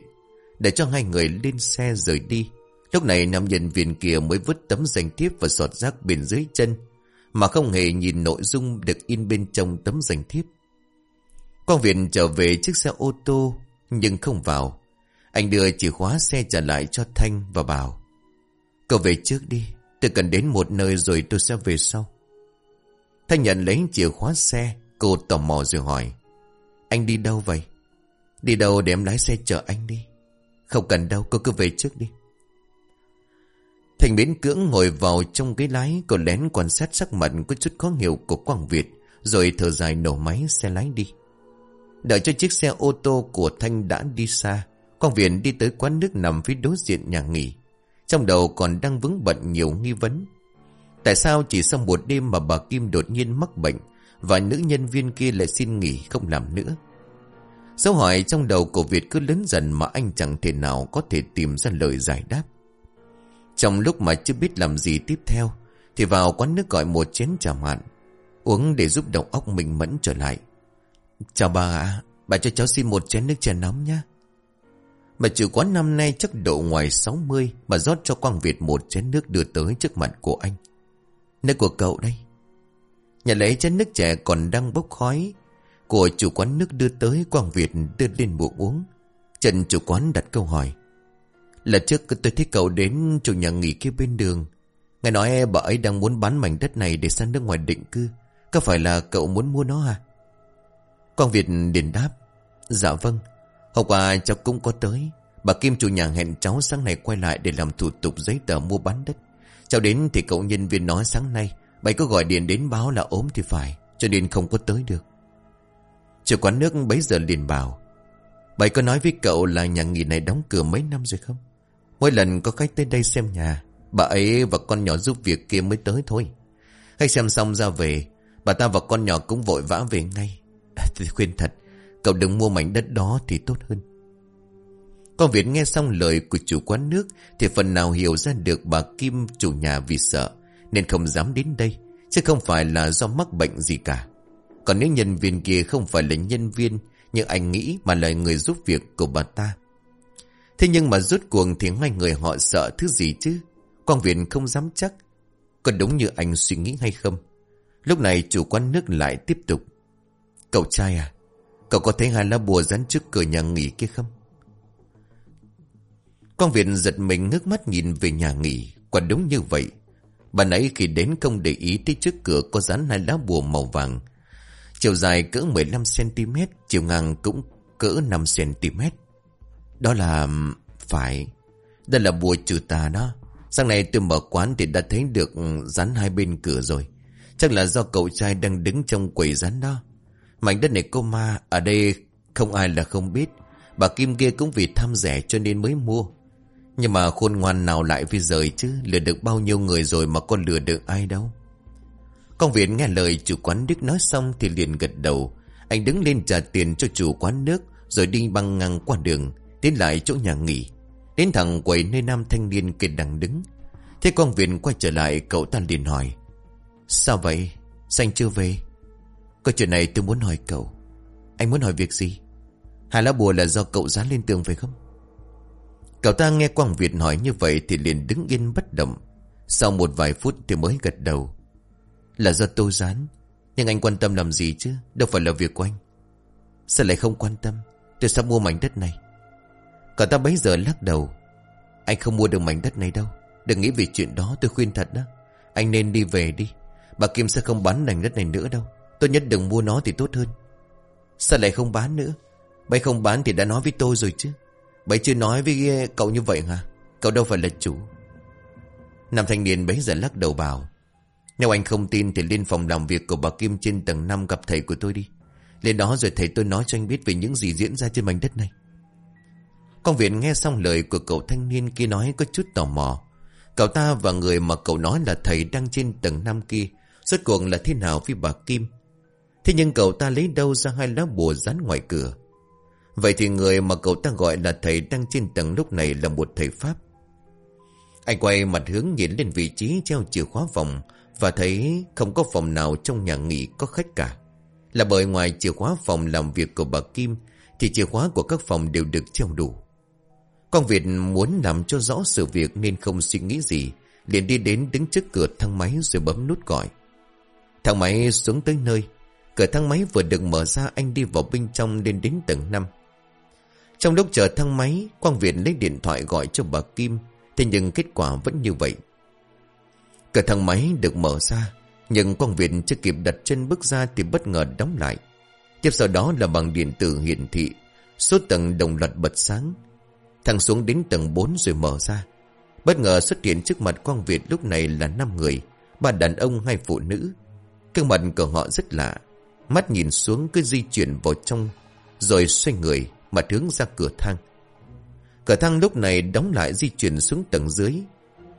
Để cho hai người lên xe rời đi. Lúc này nam nhân viên kia mới vứt tấm danh thiếp và sọt rác bên dưới chân, Mà không hề nhìn nội dung được in bên trong tấm danh thiếp. Quang Việt trở về chiếc xe ô tô, Nhưng không vào. Anh đưa chìa khóa xe trả lại cho Thanh và bảo, Cậu về trước đi, Tôi cần đến một nơi rồi tôi sẽ về sau. Thanh nhận lấy chìa khóa xe, Cô tò mò rồi hỏi, Anh đi đâu vậy? Đi đâu để em lái xe chở anh đi? Không cần đâu, cô cứ về trước đi. Thành biến cưỡng ngồi vào trong ghế lái, còn lén quan sát sắc mặt có chút khó hiểu của Quang Việt, Rồi thở dài nổ máy xe lái đi. Đợi cho chiếc xe ô tô của Thanh đã đi xa, Quang Việt đi tới quán nước nằm phía đối diện nhà nghỉ. Trong đầu còn đang vướng bận nhiều nghi vấn. Tại sao chỉ sau một đêm mà bà Kim đột nhiên mắc bệnh Và nữ nhân viên kia lại xin nghỉ không làm nữa? Dấu hỏi trong đầu của Việt cứ lớn dần mà anh chẳng thể nào có thể tìm ra lời giải đáp trong lúc mà chưa biết làm gì tiếp theo, Thì vào quán nước gọi một chén trà mạn, Uống để giúp đầu óc mình mẫn trở lại. Chào bà ạ, Bà cho cháu xin một chén nước trà nóng nhé. Bà chủ quán năm nay chắc độ ngoài 60 Bà rót cho Quang Việt một chén nước đưa tới trước mặt của anh. Nước của cậu đây. Nhà lấy chén nước trẻ còn đang bốc khói. Của chủ quán nước đưa tới, Quang Việt đưa lên bụng uống. Trần chủ quán đặt câu hỏi. Lần trước tôi thấy cậu đến chủ nhà nghỉ kia bên đường. Ngài nói bà ấy đang muốn bán mảnh đất này để sang nước ngoài định cư. Có phải là cậu muốn mua nó à? Quang Việt liền đáp. Dạ vâng. Hôm qua cháu cũng có tới. Bà Kim chủ nhà hẹn cháu sáng nay quay lại để làm thủ tục giấy tờ mua bán đất. Cháu đến thì cậu nhân viên nói sáng nay. Bà có gọi điện đến báo là ốm thì phải. Cho nên không có tới được. Chủ quán nước bấy giờ liền bảo. Bà có nói với cậu là nhà nghỉ này đóng cửa mấy năm rồi không? Mỗi lần có khách tới đây xem nhà, Bà ấy và con nhỏ giúp việc kia mới tới thôi. Khách xem xong ra về, Bà ta và con nhỏ cũng vội vã về ngay. À, thì khuyên thật, Cậu đừng mua mảnh đất đó thì tốt hơn. Con Việt nghe xong lời của chủ quán nước Thì phần nào hiểu ra được bà Kim chủ nhà vì sợ, Nên không dám đến đây, Chứ không phải là do mắc bệnh gì cả. Còn nếu nhân viên kia không phải là nhân viên Như anh nghĩ mà là người giúp việc của bà ta. Thế nhưng mà rút cuồng thì hai người họ sợ thứ gì chứ? Quang Viện không dám chắc. Có đúng như anh suy nghĩ hay không? Lúc này chủ quán nước lại tiếp tục. Cậu trai à? Cậu có thấy hai lá bùa dán trước cửa nhà nghỉ kia không? Quang Viện giật mình ngước mắt nhìn về nhà nghỉ. Quả đúng như vậy. Bà nãy khi đến không để ý tới trước cửa có dán hai lá bùa màu vàng. Chiều dài cỡ 15cm, chiều ngang cũng cỡ 5cm. Đó là... Phải. Đây là bùa trừ tà đó. Sáng nay tôi mở quán thì đã thấy được rắn hai bên cửa rồi. Chắc là do cậu trai đang đứng trong quầy rắn đó. Mảnh đất này cô ma, Ở đây không ai là không biết. Bà Kim kia cũng vì tham rẻ cho nên mới mua. Nhưng mà khôn ngoan nào lại vì rời chứ? Lừa được bao nhiêu người rồi mà con lừa được ai đâu. Công viện nghe lời chủ quán Đức nói xong thì liền gật đầu. Anh đứng lên trả tiền cho chủ quán nước, Rồi đi băng ngang qua đường. Tiến lại chỗ nhà nghỉ. Đến thẳng quầy nơi nam thanh niên kia đang đứng. Thế con viện quay trở lại, Cậu ta liền hỏi, Sao vậy? Xanh chưa về? Có chuyện này tôi muốn hỏi cậu. Anh muốn hỏi việc gì? Hai lá bùa là do cậu dán lên tường phải không? Cậu ta nghe Quang Việt hỏi như vậy Thì liền đứng yên bất động. Sau một vài phút thì mới gật đầu. Là do tôi dán, Nhưng anh quan tâm làm gì chứ? Đâu phải là việc của anh. Sao lại không quan tâm? Tôi sắp mua mảnh đất này. Cậu ta bấy giờ lắc đầu. Anh không mua được mảnh đất này đâu. Đừng nghĩ về chuyện đó, tôi khuyên thật đó. Anh nên đi về đi. Bà Kim sẽ không bán mảnh đất này nữa đâu. Tốt nhất đừng mua nó thì tốt hơn. Sao lại không bán nữa? Bấy không bán thì đã nói với tôi rồi chứ. Bấy chưa nói với ờ, cậu như vậy hả? Cậu đâu phải là chủ. Nam thanh niên bấy giờ lắc đầu bảo. Nếu anh không tin thì lên phòng làm việc của bà Kim trên tầng 5 gặp thầy của tôi đi. Lên đó rồi thầy tôi nói cho anh biết về những gì diễn ra trên mảnh đất này. Con viện nghe xong lời của cậu thanh niên kia nói có chút tò mò. Cậu ta và người mà cậu nói là thầy đang trên tầng năm kia. Rốt cuộc là thế nào với bà Kim? Thế nhưng cậu ta lấy đâu ra hai lá bùa dán ngoài cửa? Vậy thì người mà cậu ta gọi là thầy đang trên tầng lúc này là một thầy Pháp. Anh quay mặt hướng nhìn lên vị trí treo chìa khóa phòng và thấy không có phòng nào trong nhà nghỉ có khách cả. Là bởi ngoài chìa khóa phòng làm việc của bà Kim, thì chìa khóa của các phòng đều được treo đủ quang Việt muốn làm cho rõ sự việc nên không suy nghĩ gì, liền đi đến đứng trước cửa thang máy rồi bấm nút gọi. Thang máy xuống tới nơi, cửa thang máy vừa được mở ra anh đi vào bên trong lên đến tầng 5. Trong lúc chờ thang máy, Quang Việt lấy điện thoại gọi cho bà Kim, thế nhưng kết quả vẫn như vậy. Cửa thang máy được mở ra, nhưng Quang Việt chưa kịp đặt chân bước ra thì bất ngờ đóng lại. Tiếp sau đó là bằng điện tử hiển thị, số tầng đồng loạt bật sáng. Thằng xuống đến tầng 4 rồi mở ra. Bất ngờ xuất hiện trước mặt Quang Việt lúc này là 5 người, ba đàn ông hai phụ nữ. Cương mặt của họ rất lạ, mắt nhìn xuống cứ di chuyển vào trong, rồi xoay người, mà hướng ra cửa thang. Cửa thang lúc này đóng lại di chuyển xuống tầng dưới.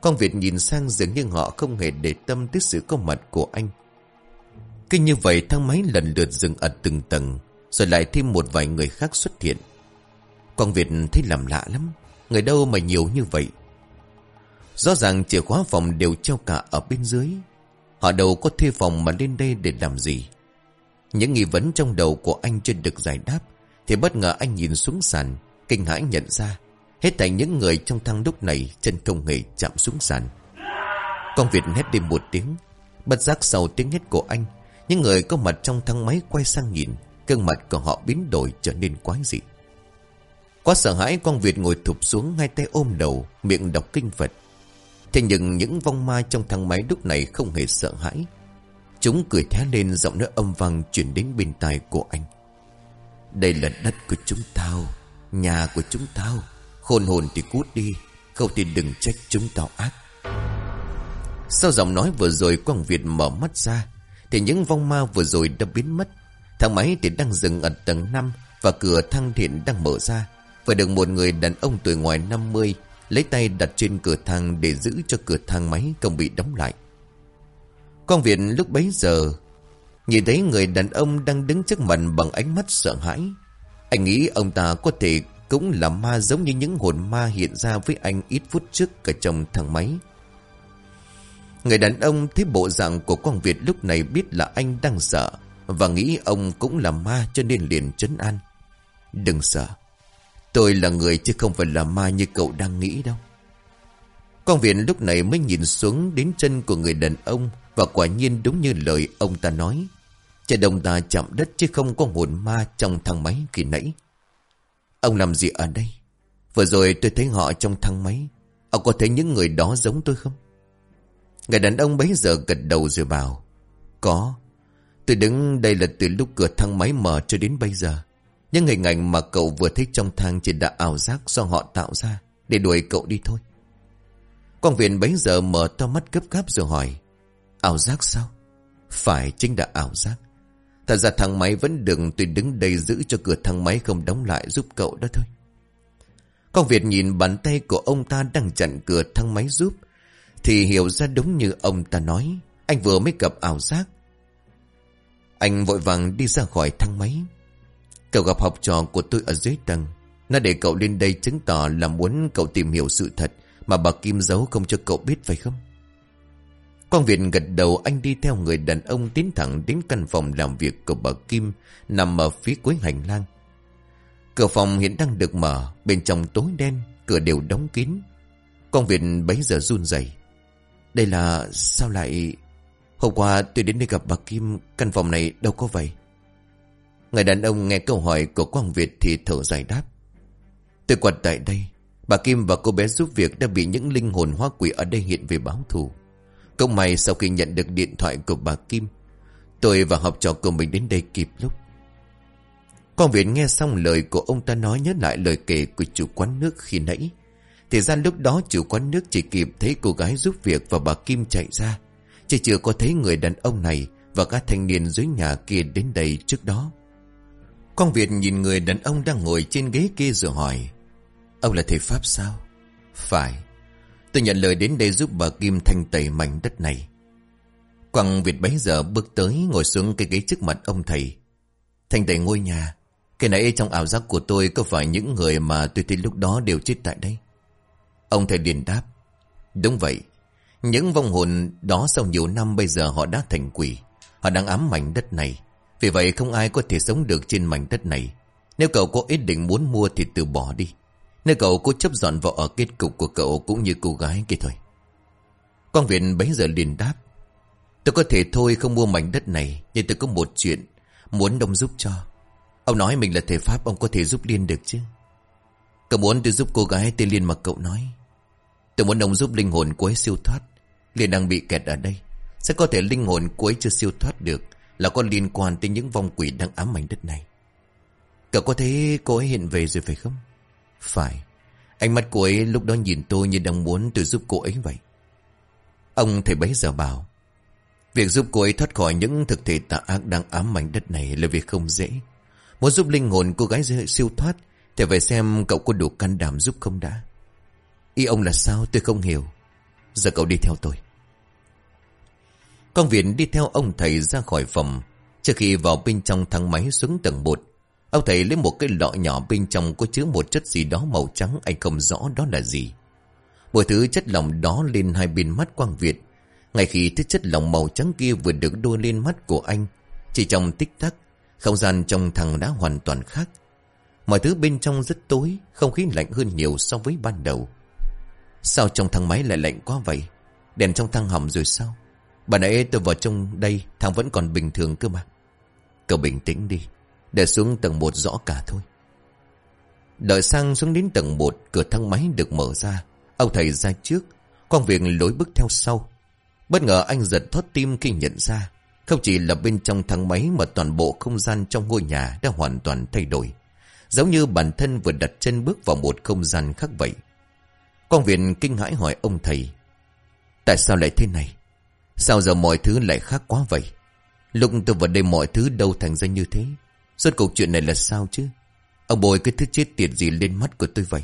Con Việt nhìn sang dường như họ không hề để tâm tới sự có mặt của anh. Kinh như vậy thang máy lần lượt dừng ở từng tầng, rồi lại thêm một vài người khác xuất hiện. Quang Việt thấy làm lạ lắm, người đâu mà nhiều như vậy. Rõ ràng chìa khóa phòng đều treo cả ở bên dưới. Họ đâu có thuê phòng mà lên đây để làm gì. Những nghi vấn trong đầu của anh chưa được giải đáp thì bất ngờ anh nhìn xuống sàn Kinh hãi nhận ra Hết thảy những người trong thang lúc này Chân không hề chạm xuống sàn Con Việt hét đêm một tiếng Bất giác sau tiếng hét của anh Những người có mặt trong thang máy quay sang nhìn gương mặt của họ biến đổi trở nên quái dị Quá sợ hãi con Việt ngồi thụp xuống Hai tay ôm đầu, Miệng đọc kinh Phật. Thế nhưng những vong ma trong thang máy lúc này không hề sợ hãi. Chúng cười thé lên giọng nói âm vang chuyển đến bên tai của anh. Đây là đất của chúng tao, Nhà của chúng tao. Khôn hồn thì cút đi Không thì đừng trách chúng tao ác. Sau giọng nói vừa rồi Quang Việt mở mắt ra, Thì những vong ma vừa rồi đã biến mất. Thang máy thì đang dừng ở tầng 5 Và cửa thang thiện đang mở ra. Và được một người đàn ông tuổi ngoài 50 Lấy tay đặt trên cửa thang Để giữ cho cửa thang máy không bị đóng lại Quang Việt lúc bấy giờ Nhìn thấy người đàn ông đang đứng trước mặt bằng ánh mắt sợ hãi. Anh nghĩ ông ta có thể cũng là ma giống như những hồn ma hiện ra với anh ít phút trước cả trong thang máy. Người đàn ông thấy bộ dạng của Quang Việt lúc này biết là anh đang sợ và nghĩ ông cũng là ma cho nên liền trấn an. Đừng sợ. Tôi là người chứ không phải là ma như cậu đang nghĩ đâu. Quang viện lúc này mới nhìn xuống đến chân của người đàn ông và quả nhiên đúng như lời ông ta nói. Chân đồng ta chạm đất chứ không có hồn ma trong thang máy kỳ nãy. Ông làm gì ở đây? Vừa rồi tôi thấy họ trong thang máy. Ông có thấy những người đó giống tôi không? Người đàn ông bấy giờ gật đầu rồi bảo. Có. Tôi đứng đây là từ lúc cửa thang máy mở cho đến bây giờ. Những hình ảnh mà cậu vừa thấy trong thang chỉ đã ảo giác do họ tạo ra. Để đuổi cậu đi thôi. Quang viện bấy giờ mở to mắt gấp gáp rồi hỏi. Ảo giác sao? Phải, chính là ảo giác. Thật ra thang máy vẫn đừng tôi đứng đây giữ cho cửa thang máy không đóng lại giúp cậu đó thôi. Con Việt nhìn bàn tay của ông ta đang chặn cửa thang máy giúp. Thì hiểu ra đúng như ông ta nói. Anh vừa mới gặp ảo giác. Anh vội vàng đi ra khỏi thang máy. Cậu gặp học trò của tôi ở dưới tầng. Nó để cậu lên đây chứng tỏ là muốn cậu tìm hiểu sự thật mà bà Kim giấu không cho cậu biết phải không? Quang Việt gật đầu anh đi theo người đàn ông tiến thẳng đến căn phòng làm việc của bà Kim nằm ở phía cuối hành lang. Cửa phòng hiện đang được mở, bên trong tối đen, cửa đều đóng kín. Quang Việt bấy giờ run rẩy. Đây là sao lại... Hôm qua tôi đến đây gặp bà Kim, căn phòng này đâu có vậy. Người đàn ông nghe câu hỏi của Quang Việt thì thở dài đáp. Tôi quật tại đây, bà Kim và cô bé giúp việc đã bị những linh hồn hóa quỷ ở đây hiện về báo thù. Công may sau khi nhận được điện thoại của bà Kim Tôi và học trò của mình đến đây kịp lúc Con việt nghe xong lời của ông ta nói nhớ lại lời kể của chủ quán nước khi nãy Thì ra lúc đó chủ quán nước chỉ kịp thấy cô gái giúp việc và bà Kim chạy ra. Chỉ chưa có thấy người đàn ông này và các thanh niên dưới nhà kia đến đây trước đó. Quang Việt nhìn người đàn ông đang ngồi trên ghế kia rồi hỏi. Ông là thầy Pháp sao? Phải. Tôi nhận lời đến đây giúp bà Kim thanh tẩy mảnh đất này. Quang Việt bấy giờ bước tới, ngồi xuống cái ghế trước mặt ông thầy. Thanh tẩy ngôi nhà. Cái nãy trong ảo giác của tôi có phải những người mà tôi thấy lúc đó đều chết tại đây? Ông thầy điền đáp. Đúng vậy. Những vong hồn đó sau nhiều năm bây giờ họ đã thành quỷ. Họ đang ám mảnh đất này. Vì vậy không ai có thể sống được trên mảnh đất này. Nếu cậu có ý định muốn mua thì từ bỏ đi. Nếu cậu cố chấp dọn vào ở kết cục của cậu cũng như cô gái kia thôi. Quang Viện bấy giờ liền đáp. Tôi có thể thôi không mua mảnh đất này, nhưng tôi có một chuyện muốn ông giúp cho. Ông nói mình là thầy Pháp, ông có thể giúp Liên được chứ? Cậu muốn tôi giúp cô gái tên Liên mà cậu nói. Tôi muốn ông giúp linh hồn cô ấy siêu thoát. Liên đang bị kẹt ở đây. Sẽ có thể linh hồn cô ấy chưa siêu thoát được là có liên quan tới những vong quỷ đang ám mảnh đất này. Cậu có thấy cô ấy hiện về rồi phải không? Phải. Ánh mắt cô ấy lúc đó nhìn tôi như đang muốn tôi giúp cô ấy vậy. Ông thầy bấy giờ bảo. Việc giúp cô ấy thoát khỏi những thực thể tà ác đang ám mảnh đất này là việc không dễ. Muốn giúp linh hồn cô gái siêu thoát, thì phải xem cậu có đủ can đảm giúp không đã. Ý ông là sao tôi không hiểu. Giờ cậu đi theo tôi. Con viện đi theo ông thầy ra khỏi phòng. Trước khi vào bên trong thang máy xuống tầng 1. Ông thầy lấy một cái lọ nhỏ bên trong có chứa một chất gì đó màu trắng anh không rõ đó là gì. Một thứ chất lỏng đó lên hai bên mắt Quang Việt. Ngay khi thứ chất lỏng màu trắng kia vừa được đua lên mắt của anh, chỉ trong tích tắc, không gian trong thằng đã hoàn toàn khác. Mọi thứ bên trong rất tối, không khí lạnh hơn nhiều so với ban đầu. Sao trong thang máy lại lạnh quá vậy? Đèn trong thang hầm rồi sao? Bà nãy tôi vào trong đây, thằng vẫn còn bình thường cơ mà. Cậu bình tĩnh đi. Để xuống tầng 1 rõ cả thôi. Đợi sang xuống đến tầng 1 Cửa thang máy được mở ra. Ông thầy ra trước Quang Việt lối bước theo sau. Bất ngờ anh giật thoát tim khi nhận ra Không chỉ là bên trong thang máy Mà toàn bộ không gian trong ngôi nhà Đã hoàn toàn thay đổi. Giống như bản thân vừa đặt chân bước vào một không gian khác vậy. Quang Việt kinh hãi hỏi ông thầy Tại sao lại thế này? Sao giờ mọi thứ lại khác quá vậy? Lúc tôi vào đây mọi thứ đâu thành ra như thế? Rốt cuộc chuyện này là sao chứ? Ông bồi cái thứ chết tiệt gì lên mắt của tôi vậy?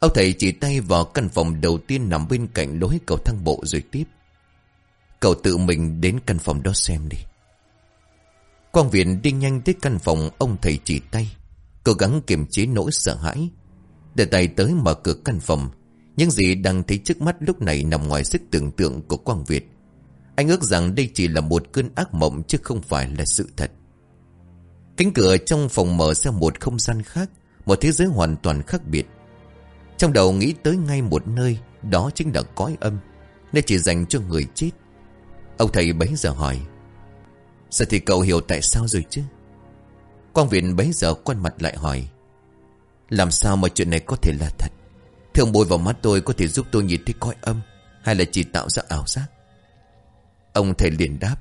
Ông thầy chỉ tay vào căn phòng đầu tiên nằm bên cạnh lối cầu thang bộ rồi tiếp. Cậu tự mình đến căn phòng đó xem đi. Quang viện đi nhanh tới căn phòng ông thầy chỉ tay, Cố gắng kiềm chế nỗi sợ hãi. Để tay tới mở cửa căn phòng những gì đang thấy trước mắt lúc này nằm ngoài sức tưởng tượng của Quang Việt. Anh ước rằng đây chỉ là một cơn ác mộng chứ không phải là sự thật. Cánh cửa trong phòng mở ra một không gian khác, Một thế giới hoàn toàn khác biệt. Trong đầu nghĩ tới ngay một nơi, Đó chính là cõi âm, Nơi chỉ dành cho người chết. Ông thầy bấy giờ hỏi, Giờ thì cậu hiểu tại sao rồi chứ? Quang việt bấy giờ quay mặt lại hỏi, Làm sao mà chuyện này có thể là thật? Thường bôi vào mắt tôi có thể giúp tôi nhìn thấy cõi âm Hay là chỉ tạo ra ảo giác? Ông thầy liền đáp,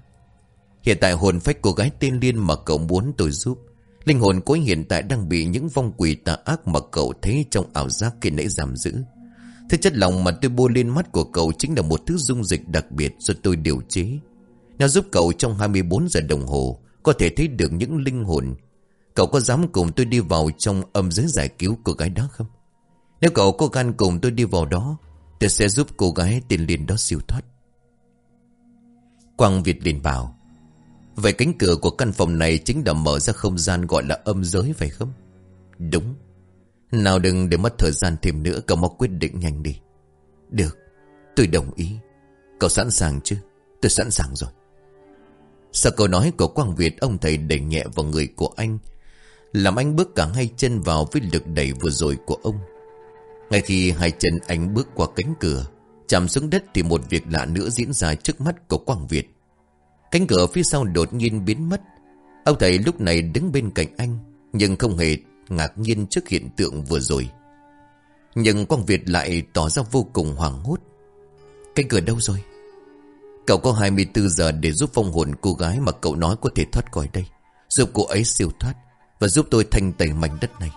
Hiện tại hồn phách cô gái tên Liên mà cậu muốn tôi giúp, Linh hồn cô hiện tại đang bị những vong quỷ tà ác mà cậu thấy trong ảo giác khi nãy giảm giữ. Thứ chất lòng mà tôi bôi lên mắt của cậu chính là một thứ dung dịch đặc biệt do tôi điều chế. Nó giúp cậu trong 24 giờ đồng hồ có thể thấy được những linh hồn. Cậu có dám cùng tôi đi vào trong âm giới giải cứu cô gái đó không? Nếu cậu có gan cùng tôi đi vào đó Tôi sẽ giúp cô gái tên Liên đó siêu thoát Quang Việt liền bảo Vậy cánh cửa của căn phòng này chính là mở ra không gian gọi là âm giới phải không? Đúng. Nào đừng để mất thời gian thêm nữa, cậu mau quyết định nhanh đi. Được, tôi đồng ý. Cậu sẵn sàng chứ? Tôi sẵn sàng rồi. Sau câu nói của Quang Việt, ông thầy đẩy nhẹ vào người của anh. Làm anh bước cả hai chân vào với lực đẩy vừa rồi của ông. Ngay khi hai chân anh bước qua cánh cửa, chạm xuống đất thì một việc lạ nữa diễn ra trước mắt của Quang Việt. Cánh cửa phía sau đột nhiên biến mất. Ông thầy lúc này đứng bên cạnh anh Nhưng không hề ngạc nhiên trước hiện tượng vừa rồi. Nhưng Quang Việt lại tỏ ra vô cùng hoảng hốt. Cánh cửa đâu rồi? Cậu có 24 giờ để giúp phong hồn cô gái mà cậu nói có thể thoát khỏi đây Giúp cô ấy siêu thoát Và giúp tôi thanh tẩy mảnh đất này.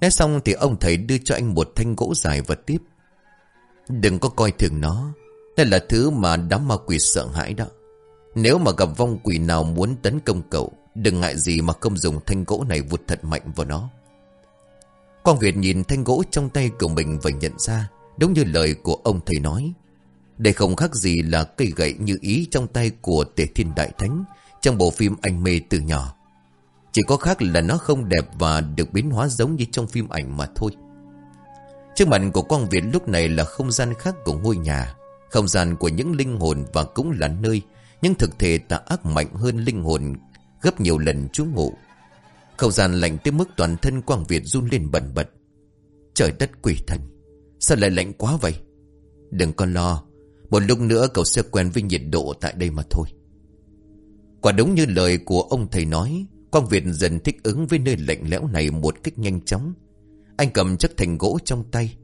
Nói xong thì ông thầy đưa cho anh một thanh gỗ dài và tiếp. Đừng có coi thường nó. Đây là thứ mà đám ma quỷ sợ hãi đó. Nếu mà gặp vong quỷ nào muốn tấn công cậu, đừng ngại gì mà không dùng thanh gỗ này vụt thật mạnh vào nó. Quang Việt nhìn thanh gỗ trong tay của mình và nhận ra, đúng như lời của ông thầy nói. Đây không khác gì là cây gậy như ý trong tay của Tề Thiên Đại Thánh trong bộ phim anh mê từ nhỏ. Chỉ có khác là nó không đẹp và được biến hóa giống như trong phim ảnh mà thôi. Trước mặt của Quang Việt lúc này là không gian khác của ngôi nhà, không gian của những linh hồn và cũng là nơi những thực thể tà ác mạnh hơn linh hồn gấp nhiều lần trú ngụ. Không gian lạnh tới mức toàn thân Quang Việt run lên bẩn bật. Trời đất quỷ thần, sao lại lạnh quá vậy? Đừng có lo, một lúc nữa cậu sẽ quen với nhiệt độ tại đây mà thôi. Quả đúng như lời của ông thầy nói, Quang Việt dần thích ứng với nơi lạnh lẽo này một cách nhanh chóng. Anh cầm chất thành gỗ trong tay.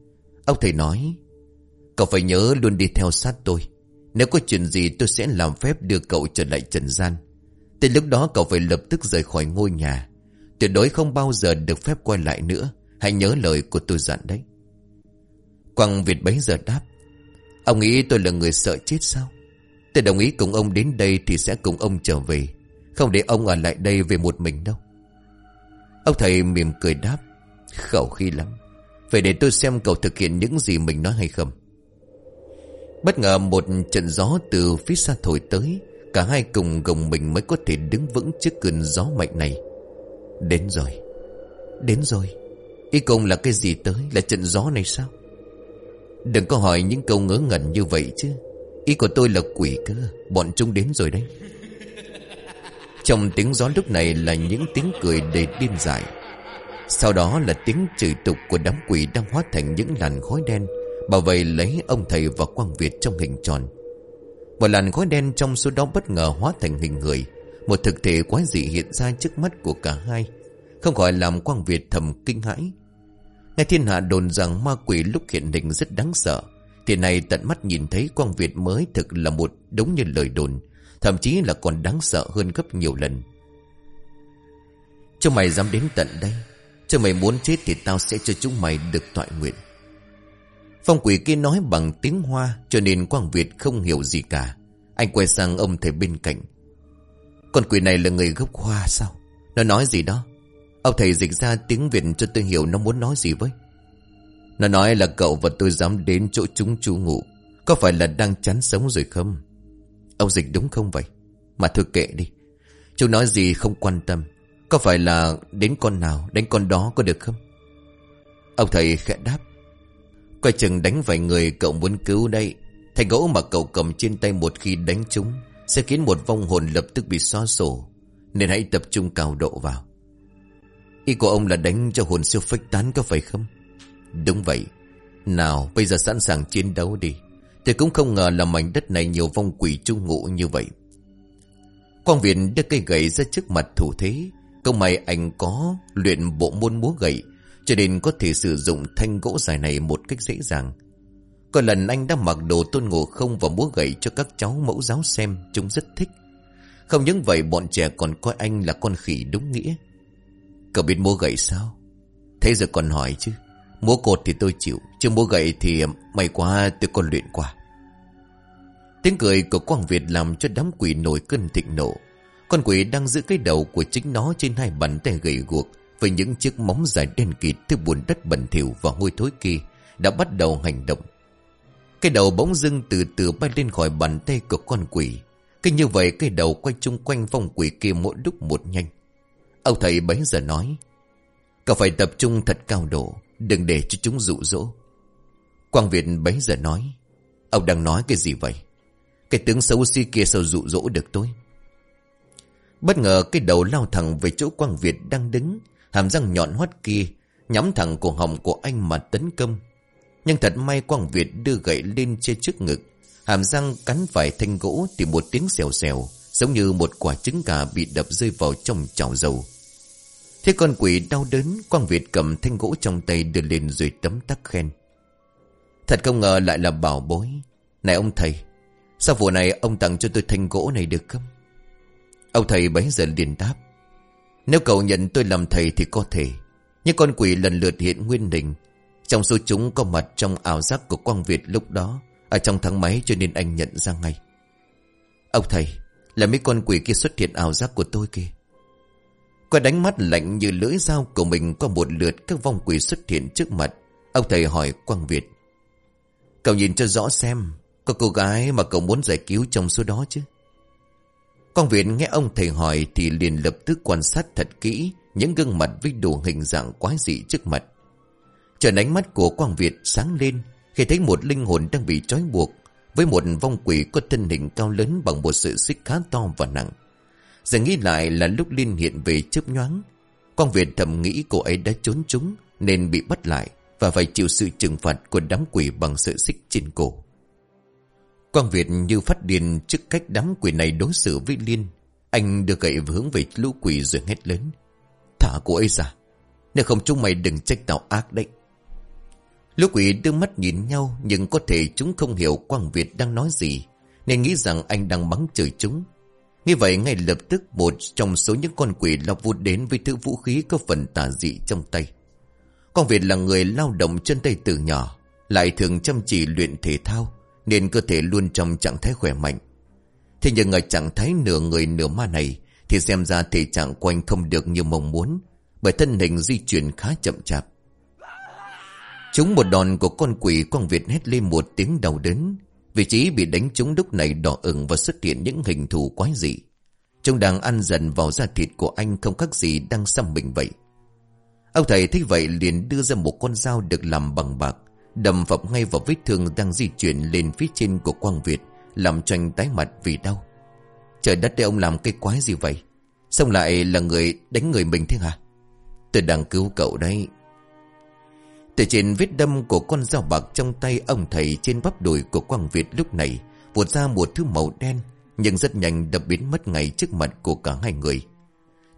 Ông thầy nói, cậu phải nhớ luôn đi theo sát tôi. Nếu có chuyện gì tôi sẽ làm phép đưa cậu trở lại trần gian. Từ lúc đó cậu phải lập tức rời khỏi ngôi nhà. Tuyệt đối không bao giờ được phép quay lại nữa. Hãy nhớ lời của tôi dặn đấy. Quang Việt bấy giờ đáp. Ông nghĩ tôi là người sợ chết sao? Tôi đồng ý cùng ông đến đây thì sẽ cùng ông trở về. Không để ông ở lại đây về một mình đâu. Ông thầy mỉm cười đáp. Khẩu khi lắm. Phải để tôi xem cậu thực hiện những gì mình nói hay không. Bất ngờ một trận gió từ phía xa thổi tới. Cả hai cùng gồng mình mới có thể đứng vững trước cơn gió mạnh này. Đến rồi. Đến rồi. Ý cùng là cái gì tới? Là trận gió này sao? Đừng có hỏi những câu ngớ ngẩn như vậy chứ. Ý của tôi là quỷ cơ. Bọn chúng đến rồi đấy. Trong tiếng gió lúc này là những tiếng cười đầy điên dại. Sau đó là tiếng chửi tục của đám quỷ đang hóa thành những làn khói đen, bảo vệ lấy ông thầy và Quang Việt trong hình tròn. Một làn khói đen trong số đó bất ngờ hóa thành hình người. Một thực thể quái dị hiện ra trước mắt của cả hai. Không khỏi làm Quang Việt thầm kinh hãi. Nghe thiên hạ đồn rằng ma quỷ lúc hiện hình rất đáng sợ. Thì này tận mắt nhìn thấy Quang Việt mới thực là một, đúng như lời đồn. Thậm chí là còn đáng sợ hơn gấp nhiều lần. Cho mày dám đến tận đây. Cho mày muốn chết thì tao sẽ cho chúng mày được thoại nguyện. Phong quỷ kia nói bằng tiếng hoa, cho nên Quang Việt không hiểu gì cả. Anh quay sang ông thầy bên cạnh. Con quỷ này là người gốc hoa sao? Nó nói gì đó? Ông thầy dịch ra tiếng Việt cho tôi hiểu nó muốn nói gì với. Nó nói là cậu và tôi dám đến chỗ chúng chú ngủ. Có phải là đang chán sống rồi không? Ông dịch đúng không vậy? Mà thôi kệ đi. Chú nói gì không quan tâm. Có phải là đến con nào, đánh con đó có được không? Ông thầy khẽ đáp. Coi chừng đánh vài người cậu muốn cứu đây. Thành gỗ mà cậu cầm trên tay một khi đánh chúng sẽ khiến một vong hồn lập tức bị xóa sổ. Nên hãy tập trung cao độ vào. Ý của ông là đánh cho hồn siêu phách tán có phải không? Đúng vậy. Nào bây giờ sẵn sàng chiến đấu đi. Tôi cũng không ngờ là mảnh đất này nhiều vong quỷ trung ngụ như vậy. Quang Viện đưa cây gậy ra trước mặt thủ thế. Công mày anh có luyện bộ môn múa gậy. Cho nên có thể sử dụng thanh gỗ dài này một cách dễ dàng. Có lần anh đã mặc đồ tôn ngộ không và múa gậy cho các cháu mẫu giáo xem. Chúng rất thích. Không những vậy, bọn trẻ còn coi anh là con khỉ đúng nghĩa. Cậu biết múa gậy sao? Thế giờ còn hỏi chứ. Múa cột thì tôi chịu. Chứ múa gậy thì may quá, tôi còn luyện qua. Tiếng cười của Quang Việt làm cho đám quỷ nổi cơn thịnh nộ. Con quỷ đang giữ cái đầu của chính nó trên hai bàn tay gầy guộc với những chiếc móng dài đen kịt thứ buồn đất bẩn thỉu và hôi thối kia đã bắt đầu hành động. Cái đầu bỗng dưng từ từ bay lên khỏi bàn tay của con quỷ. Cứ như vậy, cái đầu quay chung quanh vòng quỷ kia mỗi lúc một nhanh. Ông thầy bấy giờ nói. Cậu phải tập trung thật cao độ. Đừng để cho chúng dụ dỗ. Quang Việt bấy giờ nói. Ông đang nói cái gì vậy? Cái tướng xấu xí kia sao dụ dỗ được tôi? Bất ngờ cái đầu lao thẳng về chỗ Quang Việt đang đứng. Hàm răng nhọn hoắt kia. Nhắm thẳng cổ họng của anh mà tấn công. Nhưng thật may Quang Việt đưa gậy lên trên trước ngực. Hàm răng cắn phải thanh gỗ thì một tiếng xèo xèo. Giống như một quả trứng gà bị đập rơi vào trong chảo dầu. Thế con quỷ đau đớn, Quang Việt cầm thanh gỗ trong tay đưa lên rồi tấm tắc khen. Thật không ngờ lại là bảo bối. Này ông thầy, sao vụ này ông tặng cho tôi thanh gỗ này được không? Ông thầy bấy giờ liền đáp. Nếu cậu nhận tôi làm thầy thì có thể. nhưng con quỷ lần lượt hiện nguyên hình Trong số chúng có mặt trong ảo giác của Quang Việt lúc đó Ở trong thang máy cho nên anh nhận ra ngay Ông thầy Là mấy con quỷ kia xuất hiện ảo giác của tôi kia qua đánh mắt lạnh như lưỡi dao của mình Qua một lượt các vong quỷ xuất hiện trước mặt, Ông thầy hỏi Quang Việt. Cậu nhìn cho rõ xem, Có cô gái mà cậu muốn giải cứu trong số đó chứ? Quang Việt nghe ông thầy hỏi Thì liền lập tức quan sát thật kỹ Những gương mặt với đủ hình dạng quái dị trước mặt. Trần ánh mắt của Quang Việt sáng lên Khi thấy một linh hồn đang bị trói buộc Với một vong quỷ có thân hình cao lớn Bằng một sự xích khá to và nặng. Giờ nghĩ lại là lúc liên hiện về chớp nhoáng Quang Việt thầm nghĩ cô ấy đã trốn chúng, Nên bị bắt lại, và phải chịu sự trừng phạt của đám quỷ bằng sợi xích trên cổ. Quang Việt như phát điên trước cách đám quỷ này đối xử với Liên. Anh đưa gậy hướng về lũ quỷ rồi hét lớn. Thả cô ấy ra. Nếu không chúng mày đừng trách tao ác đấy. Lũ quỷ đưa mắt nhìn nhau, nhưng có thể chúng không hiểu Quang Việt đang nói gì. Nên nghĩ rằng anh đang mắng chửi chúng. Như vậy ngay lập tức một trong số những con quỷ lao vụt đến với thứ vũ khí có phần tà dị trong tay. Con Việt là người lao động chân tay từ nhỏ, lại thường chăm chỉ luyện thể thao, nên cơ thể luôn trong trạng thái khỏe mạnh. Thế nhưng ở trạng thái nửa người nửa ma này, thì xem ra thể trạng của anh không được như mong muốn, bởi thân hình di chuyển khá chậm chạp. Chúng một đòn của con quỷ quang Việt hét lên một tiếng đầu đớn. Vị trí bị đánh trúng lúc này đỏ ửng và xuất hiện những hình thù quái dị. trông đang ăn dần vào da thịt của anh không khác gì đang xăm mình vậy. Ông thầy thấy vậy liền đưa ra một con dao được làm bằng bạc, đâm phập ngay vào vết thương đang di chuyển lên phía trên của Quang Việt, làm cho anh tái mặt vì đau. Trời đất để ông làm cái quái gì vậy? Xong lại là người đánh người mình thế hả? Tôi đang cứu cậu đấy. Từ trên vết đâm của con dao bạc trong tay ông thầy trên bắp đùi của Quang Việt lúc này vụt ra một thứ màu đen, nhưng rất nhanh đã biến mất ngay trước mặt của cả hai người.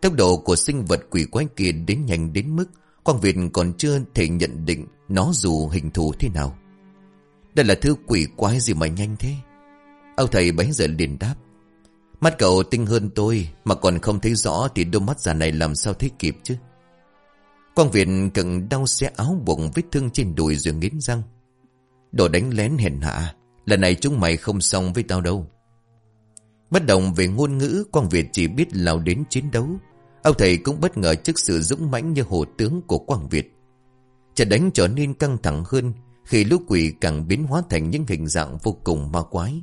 Tốc độ của sinh vật quỷ quái kia đến nhanh đến mức Quang Việt còn chưa thể nhận định nó dù hình thù thế nào. Đây là thứ quỷ quái gì mà nhanh thế? Ông thầy bấy giờ liền đáp. Mắt cậu tinh hơn tôi, mà còn không thấy rõ thì đôi mắt già này làm sao thấy kịp chứ? Quang Việt cần đau xé áo bụng vết thương trên đùi rồi nghiến răng. Đồ đánh lén hèn hạ, lần này chúng mày không xong với tao đâu. Bất động về ngôn ngữ, Quang Việt chỉ biết lao đến chiến đấu. Ông thầy cũng bất ngờ trước sự dũng mãnh như hồ tướng của Quang Việt. Trận đánh trở nên căng thẳng hơn khi lũ quỷ càng biến hóa thành những hình dạng vô cùng ma quái.